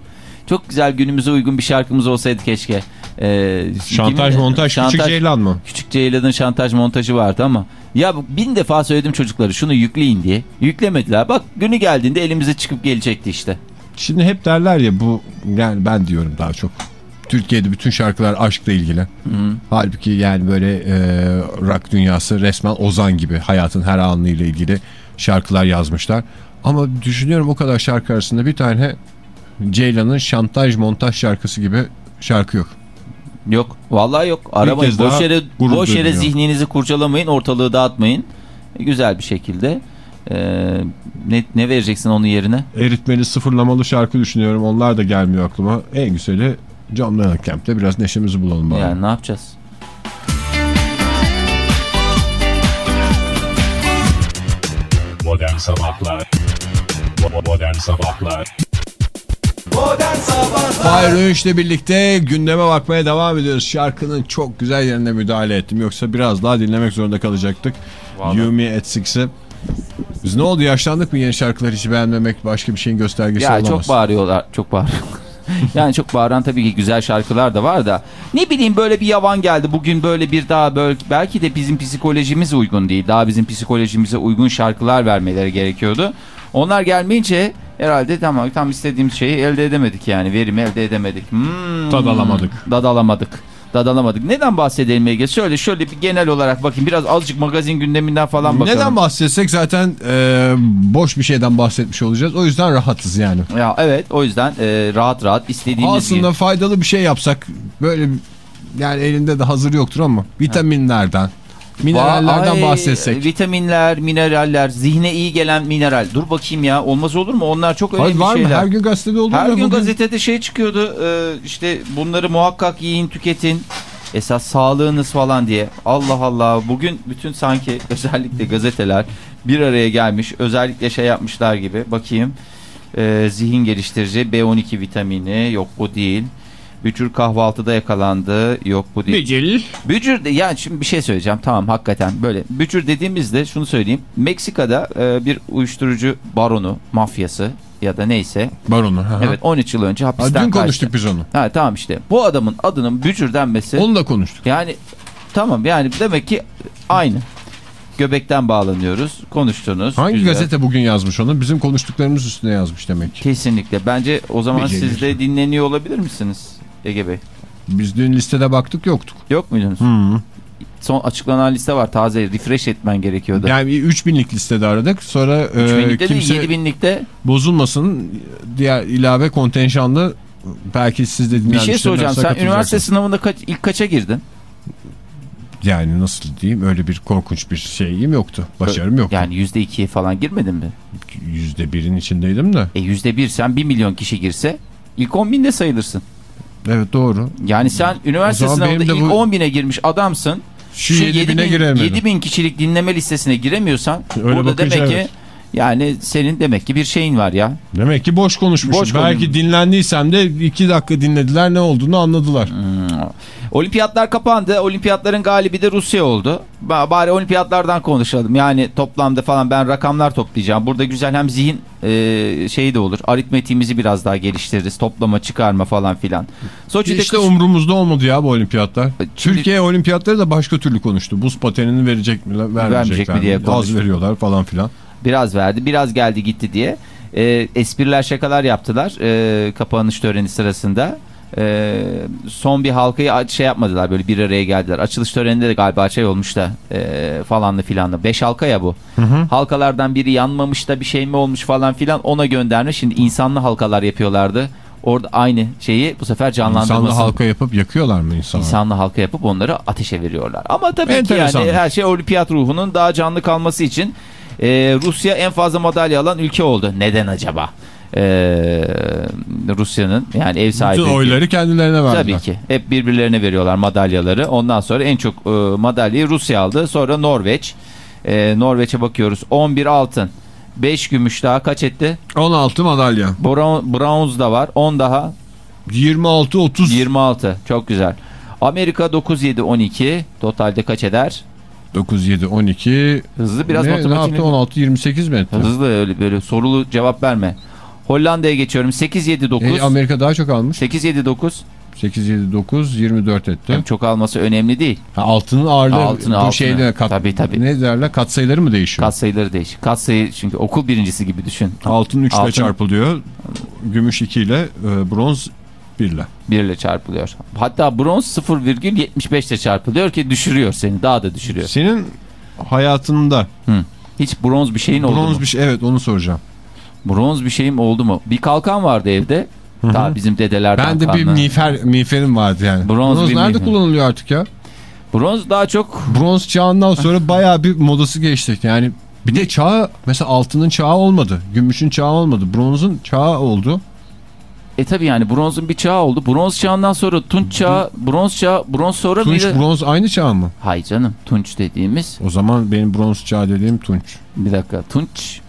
Çok güzel günümüze uygun bir şarkımız olsaydı keşke. Ee, Şantaj montaj Şantaj- küçük ceylan mı? Küçük Ceylan'ın şantaj montajı vardı ama ya bin defa söyledim çocukları şunu yükleyin diye. Yüklemediler. Bak günü geldiğinde elimize çıkıp gelecekti işte. Şimdi hep derler ya bu yani ben diyorum daha çok. Türkiye'de bütün şarkılar aşkla ilgili. Halbuki yani böyle e, rock dünyası resmen Ozan gibi hayatın her anıyla ilgili şarkılar yazmışlar. Ama düşünüyorum o kadar şarkı arasında bir tane Ceylan'ın şantaj montaj şarkısı gibi şarkı yok. Yok. Vallahi yok. Aramayın. kez Boş yere, boş yere zihninizi kurcalamayın. Ortalığı dağıtmayın. E, güzel bir şekilde. Ee, ne, ne vereceksin onun yerine? Eritmeli sıfırlamalı şarkı düşünüyorum. Onlar da gelmiyor aklıma. En güzeli John Mellencamp'te biraz neşemizi bulalım bari. Yani ne yapacağız? Modern Sabahlar Bo- Modern Sabahlar Fahir Öğünç'le birlikte gündeme bakmaya devam ediyoruz. Şarkının çok güzel yerine müdahale ettim. Yoksa biraz daha dinlemek zorunda kalacaktık. You Me At Six'i. Biz ne oldu yaşlandık mı yeni şarkılar hiç beğenmemek başka bir şeyin göstergesi Ya olamaz. çok bağırıyorlar. Çok bağır. yani çok bağıran tabii ki güzel şarkılar da var da. Ne bileyim böyle bir yavan geldi. Bugün böyle bir daha böyle belki de bizim psikolojimiz uygun değil. Daha bizim psikolojimize uygun şarkılar vermeleri gerekiyordu. Onlar gelmeyince herhalde tamam tam istediğimiz şeyi elde edemedik yani. Verimi elde edemedik. Hmm, Tad alamadık. Tad alamadık. Tad alamadık. Neden bahsedelim Ege? Şöyle şöyle bir genel olarak bakayım. Biraz azıcık magazin gündeminden falan bakalım. Neden bahsetsek zaten e, boş bir şeyden bahsetmiş olacağız. O yüzden rahatız yani. Ya evet o yüzden e, rahat rahat istediğimiz Aslında gibi. faydalı bir şey yapsak böyle yani elinde de hazır yoktur ama vitaminlerden, minerallerden Ay, bahsetsek. Vitaminler, mineraller, zihne iyi gelen mineral. Dur bakayım ya olmaz olur mu? Onlar çok önemli Hayır, var mı? şeyler. Her gün gazetede olur Her gün bugün. gazetede şey çıkıyordu e, işte bunları muhakkak yiyin tüketin. Esas sağlığınız falan diye. Allah Allah bugün bütün sanki özellikle gazeteler bir araya gelmiş. Özellikle şey yapmışlar gibi bakayım. E, zihin geliştirici B12 vitamini yok bu değil. Bücür kahvaltıda yakalandı yok bu değil. Becil. Bücür de yani şimdi bir şey söyleyeceğim tamam hakikaten böyle bücür dediğimizde şunu söyleyeyim Meksika'da e, bir uyuşturucu baronu mafyası ya da neyse Baronu. hı. evet 13 yıl önce Ha, hapisten dün kaçtı. konuştuk biz onu. Ha tamam işte bu adamın adının bücür denmesi Onu da konuştuk. yani tamam yani demek ki aynı Göbekten bağlanıyoruz. Konuştunuz. Hangi Güzel. gazete bugün yazmış onu? Bizim konuştuklarımız üstüne yazmış demek ki. Kesinlikle. Bence o zaman Beceri. siz de dinleniyor olabilir misiniz Ege Bey? Biz dün listede baktık yoktuk. Yok muydunuz? Son açıklanan liste var. Taze refresh etmen gerekiyordu. Yani 3000'lik listede aradık. Sonra e, 3000'likte kimse değil 7000'likte bozulmasın. Diğer ilave kontenjanlı belki siz de bir şey soracağım. Sen üniversite sınavında kaç, ilk kaça girdin? Yani nasıl diyeyim öyle bir korkunç bir şeyim yoktu. Başarım yoktu. Yani %2'ye falan girmedin mi? Yüzde birin içindeydim de. E %1 sen 1 milyon kişi girse ilk 10 binde sayılırsın. Evet doğru. Yani sen üniversite sınavında ilk bu- 10 bine girmiş adamsın. Şu, 7000'e 7000 giremedim. 7000 kişilik dinleme listesine giremiyorsan Öyle burada bakınca demek ki evet. yani senin demek ki bir şeyin var ya. Demek ki boş konuşmuşum. Boş Belki konuşmuş. dinlendiysem de iki dakika dinlediler ne olduğunu anladılar. Hmm. Olimpiyatlar kapandı. Olimpiyatların galibi de Rusya oldu. Ba- Bari olimpiyatlardan konuşalım. Yani toplamda falan ben rakamlar toplayacağım. Burada güzel hem zihin e, şeyi de olur. Aritmetiğimizi biraz daha geliştiririz. Toplama, çıkarma falan filan. Soçi'de İşte kış- umrumuzda olmadı ya bu olimpiyatlar. Şimdi- Türkiye olimpiyatları da başka türlü konuştu. Buz patenini verecek mi, vermeyecek, Vermeyecek mi diye Az konuştu. veriyorlar falan filan. Biraz verdi, biraz geldi gitti diye. E, espriler şakalar yaptılar e, kapanış töreni sırasında. E, son bir halkayı şey yapmadılar böyle bir araya geldiler. Açılış töreninde de galiba şey olmuş da e, falanlı filanlı. Beş halka ya bu. Halkalardan biri yanmamış da bir şey mi olmuş falan filan ona göndermiş. Şimdi insanlı halkalar yapıyorlardı. Orada aynı şeyi bu sefer canlandırması. İnsanlı halka yapıp yakıyorlar mı insanlar? İnsanlı halka yapıp onları ateşe veriyorlar. Ama tabii ki Enteresan. yani her şey olimpiyat ruhunun daha canlı kalması için e, Rusya en fazla madalya alan ülke oldu. Neden acaba? E, Rusya'nın yani ev sahibi. Bütün oyları kendilerine verdiler. Tabii ki. Hep birbirlerine veriyorlar madalyaları. Ondan sonra en çok e, madalyayı Rusya aldı. Sonra Norveç. E, Norveç'e bakıyoruz. 11 altın. 5 gümüş daha kaç etti? 16 madalya. Bron bronz da var. 10 daha 26 30 26. Çok güzel. Amerika 9-7-12. Totalde kaç eder? 9 7 12 Hızlı biraz ne, ne yaptı 16 28 mi etti? Hızlı öyle böyle sorulu cevap verme. Hollanda'ya geçiyorum. 8-7-9. E, Amerika daha çok almış. 8-7-9. 8 7 9 24 etti. Hem çok alması önemli değil. Ha, altının ağırlığı Altını, bu altını. şeyde kat, Tabii, tabii. ne derler kat sayıları mı değişiyor? Kat sayıları değişik. Kat sayı çünkü okul birincisi gibi düşün. Altın 3 ile Altın- çarpılıyor. Gümüş 2 ile e, bronz 1 ile. 1 ile çarpılıyor. Hatta bronz 0,75 ile çarpılıyor ki düşürüyor seni. Daha da düşürüyor. Senin hayatında Hiç bronz bir şeyin oldu bronz mu? bir şey evet onu soracağım. Bronz bir şeyim oldu mu? Bir kalkan vardı evde. Daha bizim dedelerden Ben de bir kalma. miğfer, miğferim vardı yani. Bronz Bronz, bir nerede miğfer. kullanılıyor artık ya? Bronz daha çok Bronz çağından sonra bayağı bir modası geçti. Yani bir de çağ mesela altının çağı olmadı. Gümüşün çağı olmadı. Bronzun çağı oldu. E tabi yani bronzun bir çağı oldu. Bronz çağından sonra tunç çağı, bronz çağı, bronz sonra Tunç mıydı? bronz aynı çağ mı? Hayır canım tunç dediğimiz O zaman benim bronz çağı dediğim tunç. bir dakika tunç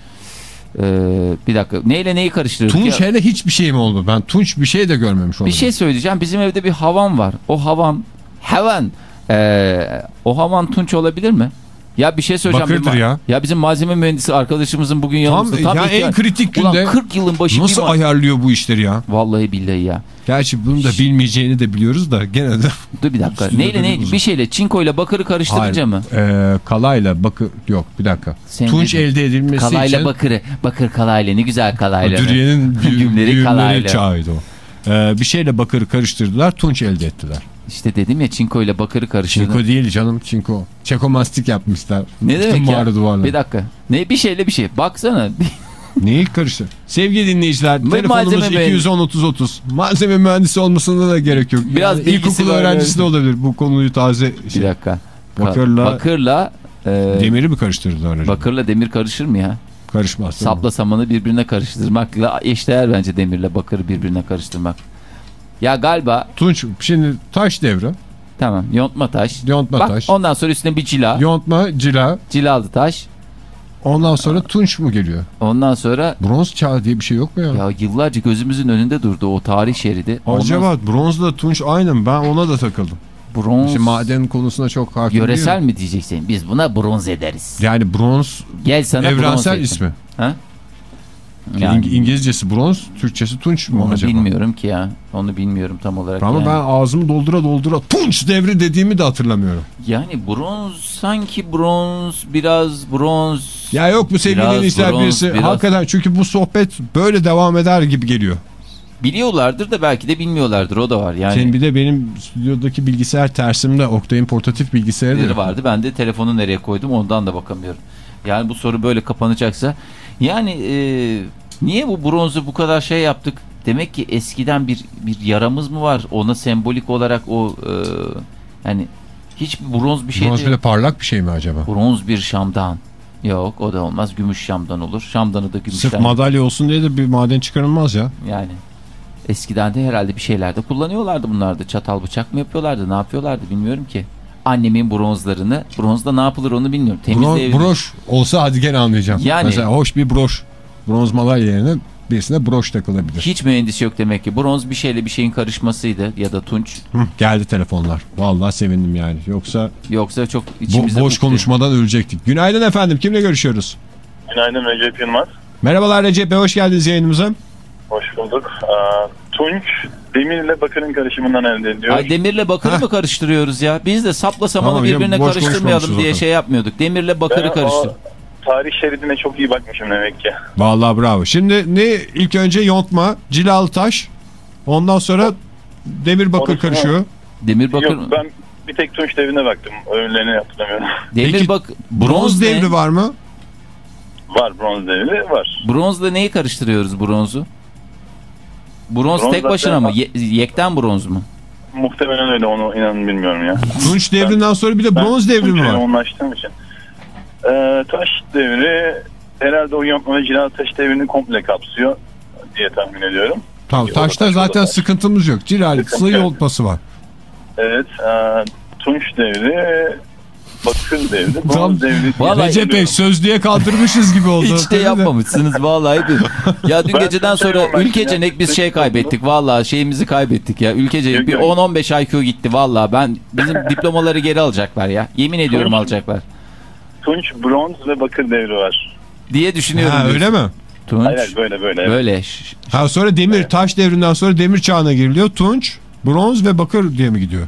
Ee, bir dakika neyle neyi karıştırıyoruz? Tunç Ya, hele hiçbir şey mi oldu? Ben tunç bir şey de görmemiş oldum. bir şey söyleyeceğim bizim evde bir havan var. O havan havan ee, o havan tunç olabilir mi? Ya bir şey söyleyeceğim. Bakırdır ya. Ya bizim malzeme mühendisi arkadaşımızın bugün yanımızda. Tam, ya ihtiyaç- en kritik Ulan günde 40 yılın başı nasıl ayarlıyor bu işleri ya? Vallahi billahi ya. Gerçi bunu da bilmeyeceğini de biliyoruz da gene de. Dur bir dakika. Neyle uzun. Bir şeyle çinkoyla bakırı karıştırınca mı? Ee, kalayla bakır yok bir dakika. Sen tunç dedin. elde edilmesi Kalayla için bakırı. Bakır kalayla ne güzel kalayla. Dürüye'nin güğümleri kalayla. çağıydı o. Ee, bir şeyle bakırı karıştırdılar tunç elde ettiler. İşte dedim ya çinkoyla bakırı karıştırdı. Çinko değil canım çinko. Çekomastik yapmışlar. Ne Bütün demek ya? duvarları. Bir dakika. Ne bir şeyle bir şey. Baksana. Neyi karıştır? Sevgili dinleyiciler Bu telefonumuz malzeme 210 30 30. Malzeme mühendisi olmasına da gerek yok. Biraz Yani ilkokul öğrencisi de olabilir. Bu konuyu taze bir şey, dakika. Bakırla- Bakırla e, demiri mi karıştırdılar acaba? bakırla demir karışır mı ya? Karışmaz. Sapla samanı birbirine karıştırmakla eşdeğer bence demirle bakırı birbirine karıştırmak. Ya galiba Tunç şimdi taş devri. tamam yontma taş. Yontma Bak taş. ondan sonra üstüne bir cila. Yontma, cila. Cilalı taş. Ondan sonra tunç mu geliyor? Ondan sonra Bronz çağı diye bir şey yok mu ya? ya yıllarca gözümüzün önünde durdu o tarih şeridi. Ondan Acaba bronzla tunç aynı mı? Ben ona da takıldım. bronz Şimdi maden konusuna çok hakim yöresel mi diyeceksin? Biz buna bronz ederiz. Yani bronz Gel sana bronz evrensel edeyim. ismi. Ha? Yani- İng- İngilizcesi bronz, Türkçesi tunç mu Onu acaba? bilmiyorum ki ya. Onu bilmiyorum tam olarak. Ama yani. ben ağzımı doldura doldura tunç devri dediğimi de hatırlamıyorum. Yani bronz sanki bronz biraz bronz. Ya yok mu sevgili bronz, birisi biraz- hakikaten çünkü bu sohbet böyle devam eder gibi geliyor. Biliyorlardır da belki de bilmiyorlardır o da var. Yani Senin bir de benim stüdyodaki bilgisayar tersimde Oktay'ın portatif bilgisayarı vardı. Ben de telefonu nereye koydum ondan da bakamıyorum. Yani bu soru böyle kapanacaksa. Yani e, niye bu bronzu bu kadar şey yaptık? Demek ki eskiden bir bir yaramız mı var? Ona sembolik olarak o e, yani hiç bronz bir şey Bronz böyle parlak bir şey mi acaba? Bronz bir şamdan. Yok o da olmaz. Gümüş şamdan olur. Şamdanı da Sırf gümüşten. madalya olsun diye de bir maden çıkarılmaz ya. Yani eskiden de herhalde bir şeylerde kullanıyorlardı bunlarda. Çatal bıçak mı yapıyorlardı? Ne yapıyorlardı bilmiyorum ki. Annemin bronzlarını, bronzda ne yapılır onu bilmiyorum. Temizleyebilir. broş olsa hadi gene anlayacağım. Yani- Mesela hoş bir broş. Bronz madalya yerine birisine broş takılabilir. Hiç mühendis yok demek ki. Bronz bir şeyle bir şeyin karışmasıydı ya da tunç. Hı, geldi telefonlar. Vallahi sevindim yani. Yoksa Yoksa çok bo- içimizde... boş ukde. konuşmadan ölecektik. Günaydın efendim. Kimle görüşüyoruz? Günaydın Recep Yılmaz. Merhabalar Recep Bey. Hoş geldiniz yayınımıza. Hoş bulduk. Aa, tunç demirle bakırın karışımından elde ediliyor. Ay demirle bakırı Heh. mı karıştırıyoruz ya? Biz de sapla samanı Tamam canım, birbirine boş karıştırmayalım diye zaten. şey yapmıyorduk. Demirle bakırı Ben karıştır. o tarih şeridine çok iyi bakmışım demek ki. Vallahi bravo. Şimdi ne ilk önce yontma, cilalı taş. Ondan sonra demir bakır Orasını- karışıyor. Demir bakır Yok ben bir tek tunç devrine baktım. Öbürlerini hatırlamıyorum. Demir Peki, bak Bronz ne? devri var mı? var bronz devri var. Bronzla neyi karıştırıyoruz bronzu? Bronz, Bronz tek başına mı? Ye- yekten bronz mu? Muhtemelen öyle onu inanın bilmiyorum ya. Tunç devrinden sonra bir de bronz devri mi var? yoğunlaştığım için. Ee, taş devri herhalde o yapma ve cilalı taş devrini komple kapsıyor diye tahmin ediyorum. Tamam taşta taş zaten var. sıkıntımız yok. Cilalısı Sıkıntı yontması var. Evet. E, tunç devri, bakır devri, bronz Tam- devri. Vallahi- Recep Bey sözlüğe kaldırmışız gibi oldu. Hiç de yapmamışsınız vallahi. Bir. Ya dün Ben geceden sonra ülkecenek biz şey kaybettik vallahi şeyimizi kaybettik ya. Ülkecenek bir yok. 10-15 IQ gitti vallahi. Ben bizim diplomaları geri alacaklar ya. Yemin ediyorum alacaklar. Tunç, bronz ve bakır devri var. Diye düşünüyorum. Ha, öyle mi? Tunç. Hayır böyle böyle. evet. Böyle. Ha sonra demir, taş devrinden sonra demir çağına giriliyor. Tunç, bronz ve bakır diye mi gidiyor?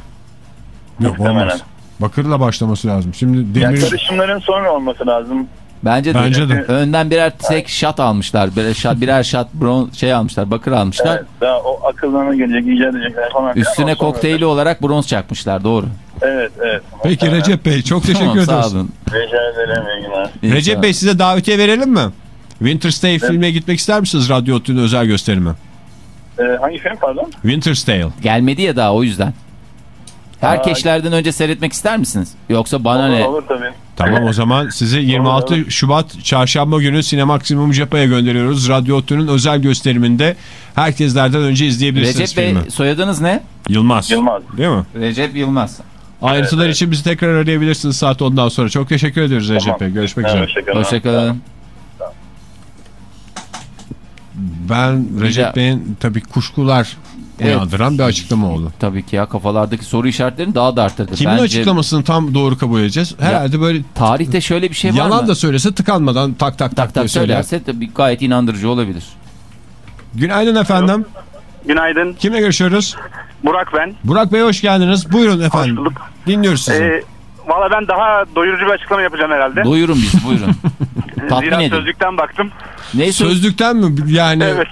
Yok olmaz. Bakırla başlaması lazım. Şimdi Yani demir... karışımların sonra olması lazım. Bence de. Bence de. Önden birer tek şat almışlar. Birer şat, birer şat bronz şey almışlar. Bakır almışlar. Evet, daha o akıllarına gelecek, icat edecekler falan. Üstüne kokteyli olarak bronz çakmışlar. Doğru. Evet evet. Peki Evet. Recep Bey çok teşekkür Tamam, ederiz. sağ olun. Rica ederim iyi günler. Recep Bey size davetiye verelim mi? Winter Stay filmine gitmek ister misiniz Radyo Otlu'nun özel gösterimi? Ee, hangi film pardon? Winter Tale. Gelmedi ya daha o yüzden. Herkeşlerden önce seyretmek ister misiniz? Yoksa bana olur, ne? olur tabii. Tamam o zaman sizi 26 Şubat çarşamba günü Sinemaksimum Japa'ya gönderiyoruz. Radyo Otlu'nun özel gösteriminde herkeslerden önce izleyebilirsiniz Recep Bey filmi. soyadınız ne? Yılmaz. Yılmaz. Değil mi? Recep Yılmaz. Ayrıntılar için bizi tekrar arayabilirsiniz saat ondan sonra. Çok teşekkür ederiz Recep Tamam. Bey. Görüşmek Evet, üzere. hoşçakalın. Hoşçakalın. Ben Recep Bey'in tabii kuşkular Evet. uyandıran bir açıklama oldu. Tabii ki ya kafalardaki soru işaretlerini daha da arttırdı. Kimin Bence açıklamasını tam doğru kabul edeceğiz? Herhalde böyle Tarihte şöyle bir şey var yalan mı? da söylese tıkanmadan tak tak tak, tak diye tak söyler. söylerse tabii gayet inandırıcı olabilir. Günaydın efendim. Günaydın. Kimle görüşüyoruz? Burak ben. Burak Bey hoş geldiniz. Buyurun efendim. bulduk. Dinliyoruz sizi. Ee, Valla ben daha doyurucu bir açıklama yapacağım herhalde. Buyurun biz buyurun. Tatmin Zira edin. sözlükten baktım. Ne söz? Sözlükten mi? Yani Evet.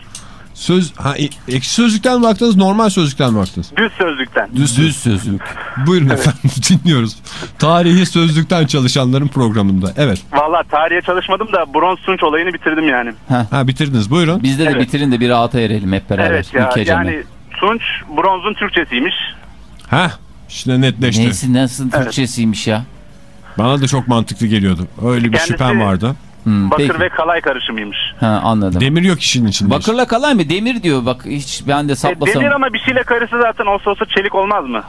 Söz ha, e- ekşi sözlükten mi baktınız, normal sözlükten mi baktınız? Düz sözlükten. Düz, düz sözlük. Buyurun efendim dinliyoruz. Tarihi sözlükten çalışanların programında. Evet. Valla tarihe çalışmadım da bronz sunç olayını bitirdim yani. Ha bitirdiniz. Buyurun. Bizde de Evet. bitirin de bir rahata erelim hep beraber. evet ya ülkece mi? yani sunç bronzun Türkçesiymiş. Ha. Şimdi netleşti. Neyse nasıl Türkçesiymiş ya. Bana da çok mantıklı geliyordu. Öyle bir Kendisi- şüphem vardı. Hmm, Bakır peki. ve kalay karışımıymış. Ha, anladım. Demir yok işin içinde. Bakırla kalay mı? Demir diyor bak hiç ben de E, saplasam. demir ama bir şeyle karısı zaten olsa olsa çelik olmaz mı?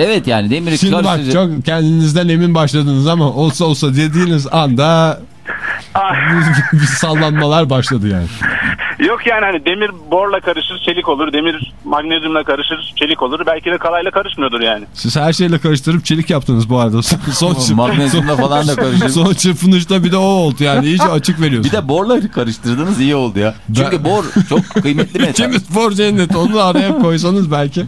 Evet yani demiri Şimdi bak karıştıracak. çok kendinizden emin başladınız ama olsa olsa dediğiniz anda sallanmalar başladı yani. Yok yani hani demir borla karışır çelik olur. Demir magnezyumla karışır çelik olur. Belki de kalayla karışmıyordur yani. Siz her şeyle karıştırıp çelik yaptınız bu arada. Son, çırp- Magnezyumla falan da karışır. son çırpınışta bir de o oldu yani iyice açık veriyorsun. Bir de borla karıştırdınız iyi oldu ya. Çünkü Ben- bor çok kıymetli metal. İkimiz for cennet onu araya koysanız belki.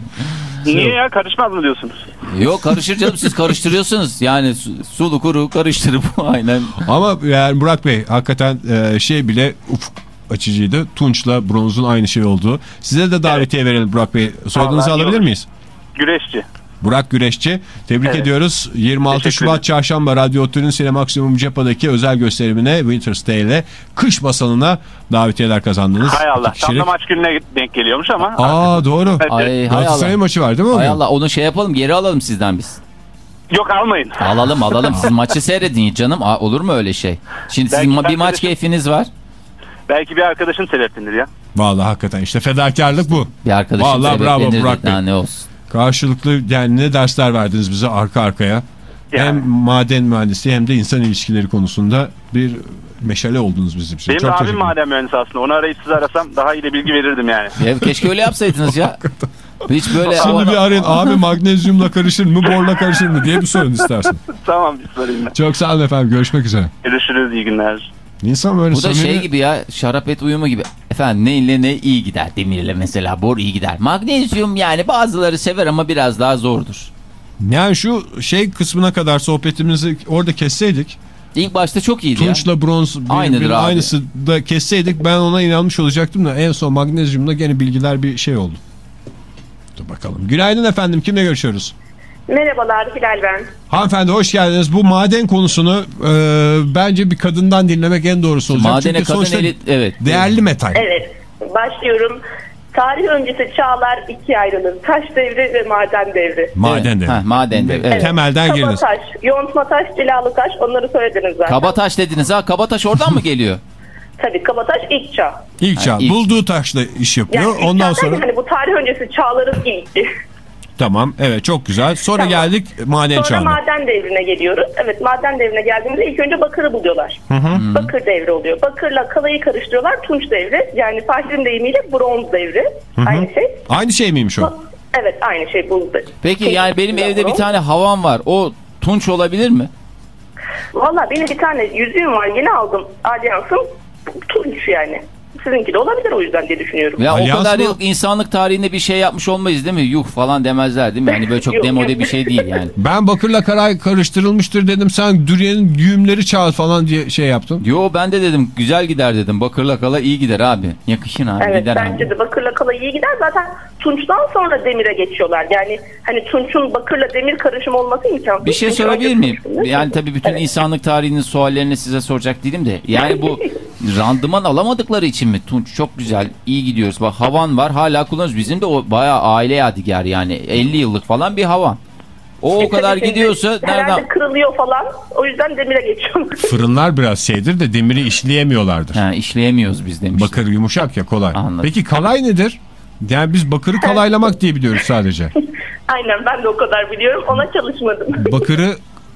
Niye ya karışmaz mı diyorsunuz? Yok karışır canım siz karıştırıyorsunuz. Yani su- sulu kuru karıştırıp aynen. Ama yani Burak Bey hakikaten e, şey bile ufuk açıcıydı. Tunç'la bronzun aynı şey olduğu. Size de davetiye verelim Burak Bey. Soyadınızı alabilir olur. miyiz? Güreşçi. Burak Güreşçi. Tebrik Evet. ediyoruz. 26 Teşekkür Şubat. Çarşamba Radyo Otü'nün Sinemaksimum Cepa'daki özel gösterimine Winter Stay ile kış masalına davetiyeler kazandınız. Hay Allah. Tam da maç gününe denk geliyormuş ama. Aa doğru. Evet. Ay hay Galatasaray maçı var değil mi? Hay? Allah onu şey yapalım geri alalım sizden biz. Yok almayın. Alalım alalım siz maçı seyredin canım. Aa, olur mu öyle şey? Şimdi Belki sizin bir maç keyfiniz var. Belki bir arkadaşın sebeplenir ya. Vallahi hakikaten işte fedakarlık bu. Bir arkadaşım Vallahi bravo Burak. Bey. Ne olsun. Karşılıklı yani ne dersler verdiniz bize arka arkaya. Yani. Hem maden mühendisliği hem de insan ilişkileri konusunda bir meşale oldunuz bizim için. Benim Çok abim maden mühendisi aslında. Onu arayıp sizi arasam daha iyi de bilgi verirdim yani. Ya, keşke öyle yapsaydınız ya. Hiç böyle Şimdi bir arayın abi magnezyumla karışır mı borla karışır mı diye bir sorun istersin. tamam bir sorayım ben. Çok sağ olun efendim görüşmek üzere. Görüşürüz iyi günler. İnsan böyle Bu da samimi... şey gibi ya şarap et uyumu gibi. Efendim ne ile ne iyi gider. Demirle mesela bor iyi gider. Magnezyum yani bazıları sever ama biraz daha zordur. Yani şu şey kısmına kadar sohbetimizi orada kesseydik. İlk başta çok iyiydi ya. Tunç'la bronz birbirinin Aynıdır abi. aynısı da kesseydik ben ona inanmış olacaktım da en son magnezyumda gene bilgiler bir şey oldu. Dur bakalım. Günaydın efendim kimle görüşüyoruz? Merhabalar Hilal ben. Hanımefendi hoş geldiniz. Bu maden konusunu e, bence bir kadından dinlemek en doğrusu olacak. Madene Çünkü kadın eli evet. değerli metal. Evet başlıyorum. Tarih öncesi çağlar ikiye ayrılır. Taş devri ve maden devri. Maden de. Ha, maden de. Evet. Temelden girdiniz. Kabataş, yontma taş, cilalı taş onları söylediniz zaten. Kabataş dediniz ha. Kabataş oradan mı geliyor? Tabii kabataş ilk çağ. İlk çağ. ilk- Bulduğu taşla iş yapıyor. Yani Ondan sonra hani bu tarih öncesi çağların ilki. Tamam evet çok güzel. Sonra Tamam. geldik maden Sonra çağına. maden devrine geliyoruz. Evet maden devrine geldiğimizde ilk önce bakırı buluyorlar. Bakır devri oluyor. Bakırla kalayı karıştırıyorlar. Tunç devri. Yani Fahri'nin deyimiyle bronz devri. Aynı şey. Aynı şey miymiş o? Evet aynı şey buldu. Peki Şey, yani benim evde bir bronz. tane havam var. O tunç olabilir mi? Valla benim bir tane yüzüğüm var yeni aldım Alyans'ın tunç yani. Sizinki de olabilir o yüzden diye düşünüyorum. Ya Alyans o kadar mı? yıl insanlık tarihinde bir şey yapmış olmayız değil mi? Yuh falan demezler değil mi? Hani böyle çok Yok, demode yok. bir şey değil yani. Ben bakırla karay karıştırılmıştır dedim. Sen Dürüye'nin güğümleri çağır falan diye şey yaptın. Yo ben de dedim güzel gider dedim. Bakırla kala iyi gider abi. Yakışın abi Evet gider bence abi. de bakırla kala iyi gider. Zaten tunçtan sonra demire geçiyorlar. Yani hani tunçun bakırla demir karışımı olması imkansız. Bir şey Çünkü sorabilir miyim? Yani tabii bütün Evet. insanlık tarihinin suallerini size soracak değilim de. Yani bu randıman alamadıkları için mi? Tunç çok güzel, iyi gidiyoruz. Bak havan var hala kullanıyoruz. Bizim de o bayağı aile yadigar yani 50 yıllık falan bir havan. O o E, kadar gidiyorsa nereden? kırılıyor falan. O yüzden demire geçiyorlar. Fırınlar biraz şeydir de demiri işleyemiyorlardır. Ha, işleyemiyoruz biz demiş. Bakır yumuşak ya kolay. Anladım. Peki kalay nedir? Yani biz bakırı kalaylamak diye biliyoruz sadece. Aynen ben de o kadar biliyorum. Ona çalışmadım. Bakırı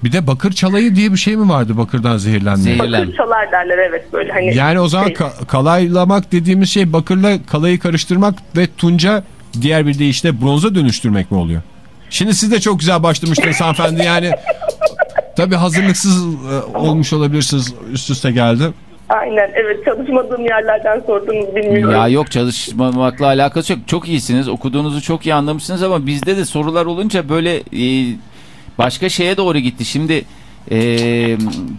bir de bakır çalayı diye bir şey mi vardı bakırdan zehirlenme? Zehir- Bakır çalar derler evet böyle hani. Yani o zaman şey, ka- kalaylamak dediğimiz şey bakırla kalayı karıştırmak ve tunca diğer bir deyişle bronza dönüştürmek mi oluyor? Şimdi siz de çok güzel başlamıştınız hanımefendi yani. Tabii hazırlıksız e, olmuş olabilirsiniz üst üste geldi. Aynen evet çalışmadığım yerlerden sordunuz bilmiyorum. Ya yok çalışmamakla alakası yok. Çok iyisiniz. Okuduğunuzu çok iyi anlamışsınız ama bizde de sorular olunca böyle e, başka şeye doğru gitti. Şimdi e,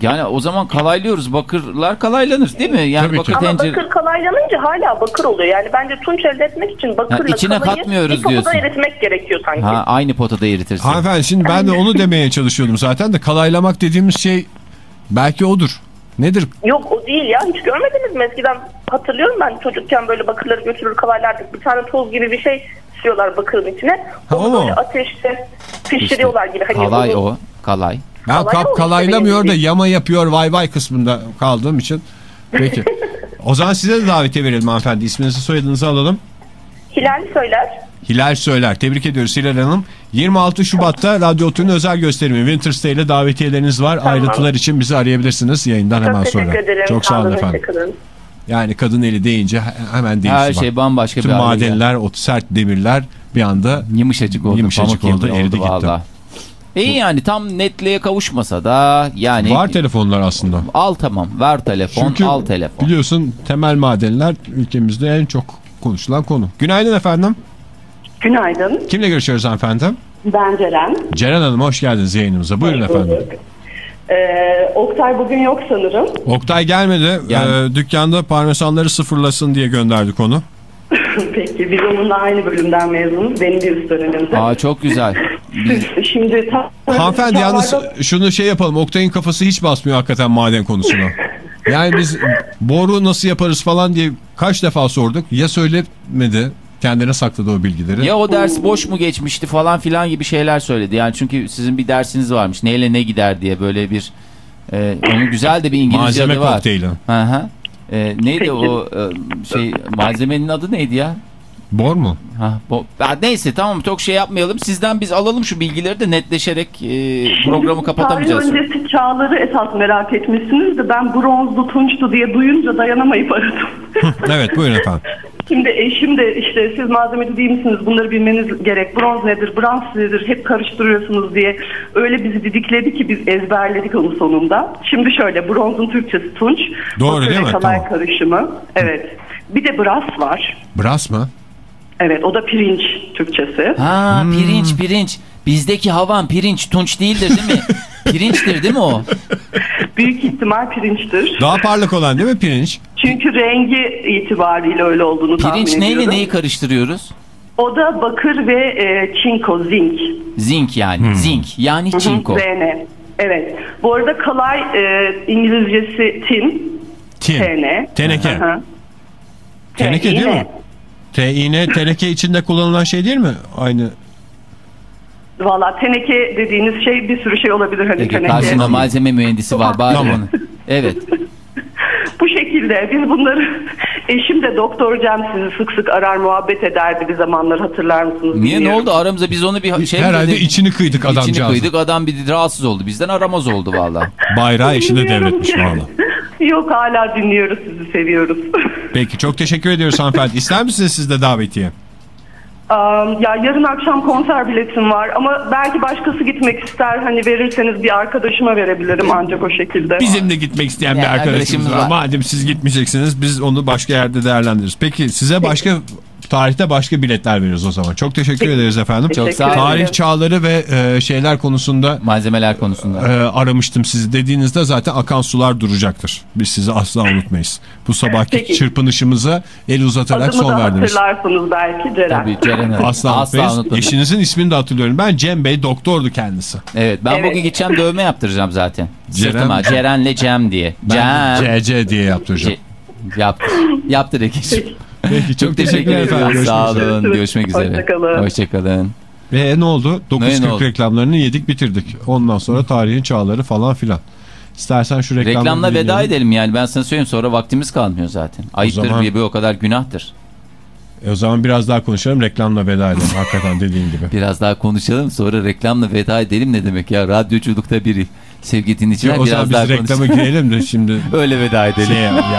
yani o zaman kalaylıyoruz. Bakırlar kalaylanır değil mi? Yani Tabii ki. bakır Ama tencere... bakır kalaylanınca hala bakır oluyor. Yani bence tunç elde etmek için bakırla Ha, içine kalayı katmıyoruz bir potada diyorsun. eritmek gerekiyor sanki. Ha, aynı potada eritirsin. Hanımefendi şimdi ben de onu demeye çalışıyordum zaten de kalaylamak dediğimiz şey belki odur. Nedir? Yok o değil ya hiç görmediniz mi? Eskiden hatırlıyorum ben çocukken böyle bakırları götürür kalaylardık. Bir tane toz gibi bir şey sürüyorlar bakırın içine. Ha, Onu o mu? böyle ateşte pişiriyorlar gibi. Hani Kalay onu- o. Kalay. Ben Kalay kap olmuş kalaylamıyor benim da yama yapıyor vay vay kısmında kaldığım için. Peki. o zaman size de davetiye verelim hanımefendi. İsminizi soyadınızı alalım. Hilal söyler. Hilal Söyler. Tebrik ediyoruz Hilal Hanım. 26 Şubat'ta Radyo Otu'nun özel gösterimi Winter Stay ile davetiyeleriniz var. Ayrıntılar için bizi arayabilirsiniz yayından hemen Çok sonra. teşekkür ederim. Çok sağ olun efendim. Yani kadın eli deyince he- hemen değişti. Her bak. şey bambaşka Tüm bir madenler, o sert demirler bir anda Yumuşacık oldu. Yumuşacık oldu, gibi eridi gitti. valla. İyi yani tam netliğe kavuşmasa da yani var telefonlar aslında. al tamam ver telefon Çünkü al telefon. biliyorsun temel madenler ülkemizde en çok konuşulan konu. Günaydın efendim. Günaydın. Kimle görüşüyoruz efendim? Ben Ceren. Ceren Hanım hoş geldiniz yayınımıza. Buyurun efendim. Ee, Oktay bugün yok sanırım. Oktay gelmedi. Yani- Ee, dükkanda parmesanları sıfırlasın diye gönderdik onu. Peki biz onunla aynı bölümden mezunuz. Benim bir üst dönemimde. Aa çok güzel. Siz şimdi tam... Hanımefendi yalnız şunu şey yapalım. Oktay'ın kafası hiç basmıyor hakikaten maden konusuna. Yani biz boru nasıl yaparız falan diye kaç defa sorduk. Ya söylemedi kendine sakladı o bilgileri. Ya o ders boş mu geçmişti falan filan gibi şeyler söyledi. Yani çünkü sizin bir dersiniz varmış. Neyle ne gider diye böyle bir e, onun güzel de bir İngilizce Malzeme adı var. kokteyli. Hı hı. E, neydi Peki. o e, şey malzemenin adı neydi ya? Bor mu? Ha, bu, Ya neyse tamam çok şey yapmayalım. Sizden biz alalım şu bilgileri de netleşerek e, programı kapatamayacağız. Tarih öncesi çağları esas merak etmişsiniz de ben bronzlu tunçtu diye duyunca dayanamayıp aradım. Evet buyurun efendim. Şimdi eşim de işte siz malzemeci değil misiniz bunları bilmeniz gerek. Bronz nedir, bronz nedir hep karıştırıyorsunuz diye öyle bizi didikledi ki biz ezberledik onu sonunda. Şimdi şöyle bronzun Türkçesi tunç. Doğru değil mi? kalay Tamam. karışımı. Evet. Bir de brass var. Bras mı? Evet o da pirinç Türkçesi. Ha Hmm. pirinç pirinç. Bizdeki havan pirinç tunç değildir değil mi? Pirinçtir değil mi o? Büyük ihtimal pirinçtir. Daha parlak olan değil mi pirinç? Çünkü rengi itibariyle öyle olduğunu tahmin Pirinç ediyorum. neyle neyi karıştırıyoruz? O da bakır ve e, çinko, zinc. Zinc yani. Zinc yani çinko. ZN. Evet. Bu arada kalay e, İngilizcesi tin. Tin. TN. Teneke. Hı. Teneke değil mi? T-iğne teneke içinde kullanılan şey değil mi? Aynı. Valla teneke dediğiniz şey bir sürü şey olabilir. Hani Peki, teneke. karşında malzeme mühendisi var. Bari Tamam. onu- Evet. Bu şekilde biz bunları eşim de doktor Cem sizi sık sık arar muhabbet ederdi bir zamanlar hatırlar mısınız? Niye ne bilmiyorum. oldu aramızda biz onu bir şey mi Herhalde dedik? içini kıydık İçini adamcağızın. kıydık adam bir rahatsız oldu. Bizden aramaz oldu valla. Bayrağı eşine devretmiş valla. Yok hala dinliyoruz sizi seviyoruz. Peki çok teşekkür ediyoruz hanımefendi. İster misiniz siz de davetiye? Ya yarın akşam konser biletim var ama belki başkası gitmek ister hani verirseniz bir arkadaşıma verebilirim ancak o şekilde. Bizim de gitmek isteyen Yani bir arkadaşımız arkadaşımız var. var. Madem siz gitmeyeceksiniz biz onu başka yerde değerlendiririz. Peki size başka tarihte başka biletler veririz o zaman. Çok teşekkür ederiz efendim. Çok sağ olun. Tarih çağları ve e, şeyler konusunda Malzemeler konusunda. e, aramıştım sizi dediğinizde zaten akan sular duracaktır. Biz sizi asla unutmayız. Bu sabahki Peki. çırpınışımıza el uzatarak Adımı son da verdiniz. hatırlarsınız belki Ceren. Tabii Ceren Hanım. Asla, Asla unutmayız. Eşinizin ismini de hatırlıyorum. Ben Cem Bey doktordu kendisi. Evet ben Evet. bugün gideceğim dövme yaptıracağım zaten. Ceren- Sırtıma Ceren'le Cem diye. Ben Cem. CC diye yaptıracağım. Ce- Yaptır. Yaptır Ekeciğim. Peki çok, Çok teşekkür ederim. Sağ olun. Görüşmek üzere. Hoşçakalın. Hoşçakalın. Ve ne oldu? Ne 9.40 oldu? reklamlarını yedik bitirdik. Ondan sonra tarihin çağları falan filan. İstersen şu reklamları Reklamla veda dinleyelim. edelim yani ben sana söyleyeyim sonra vaktimiz kalmıyor zaten. Ayıptır zaman- bir, bir o kadar günahtır. E o zaman biraz daha konuşalım reklamla veda edelim. Hakikaten dediğin gibi. Biraz daha konuşalım sonra reklamla veda edelim ne demek ya radyoculukta biri. Sevgili dinleyiciler o zaman biraz daha biz reklama konuşalım. girelim de şimdi Öyle veda edelim. şey yapmayalım.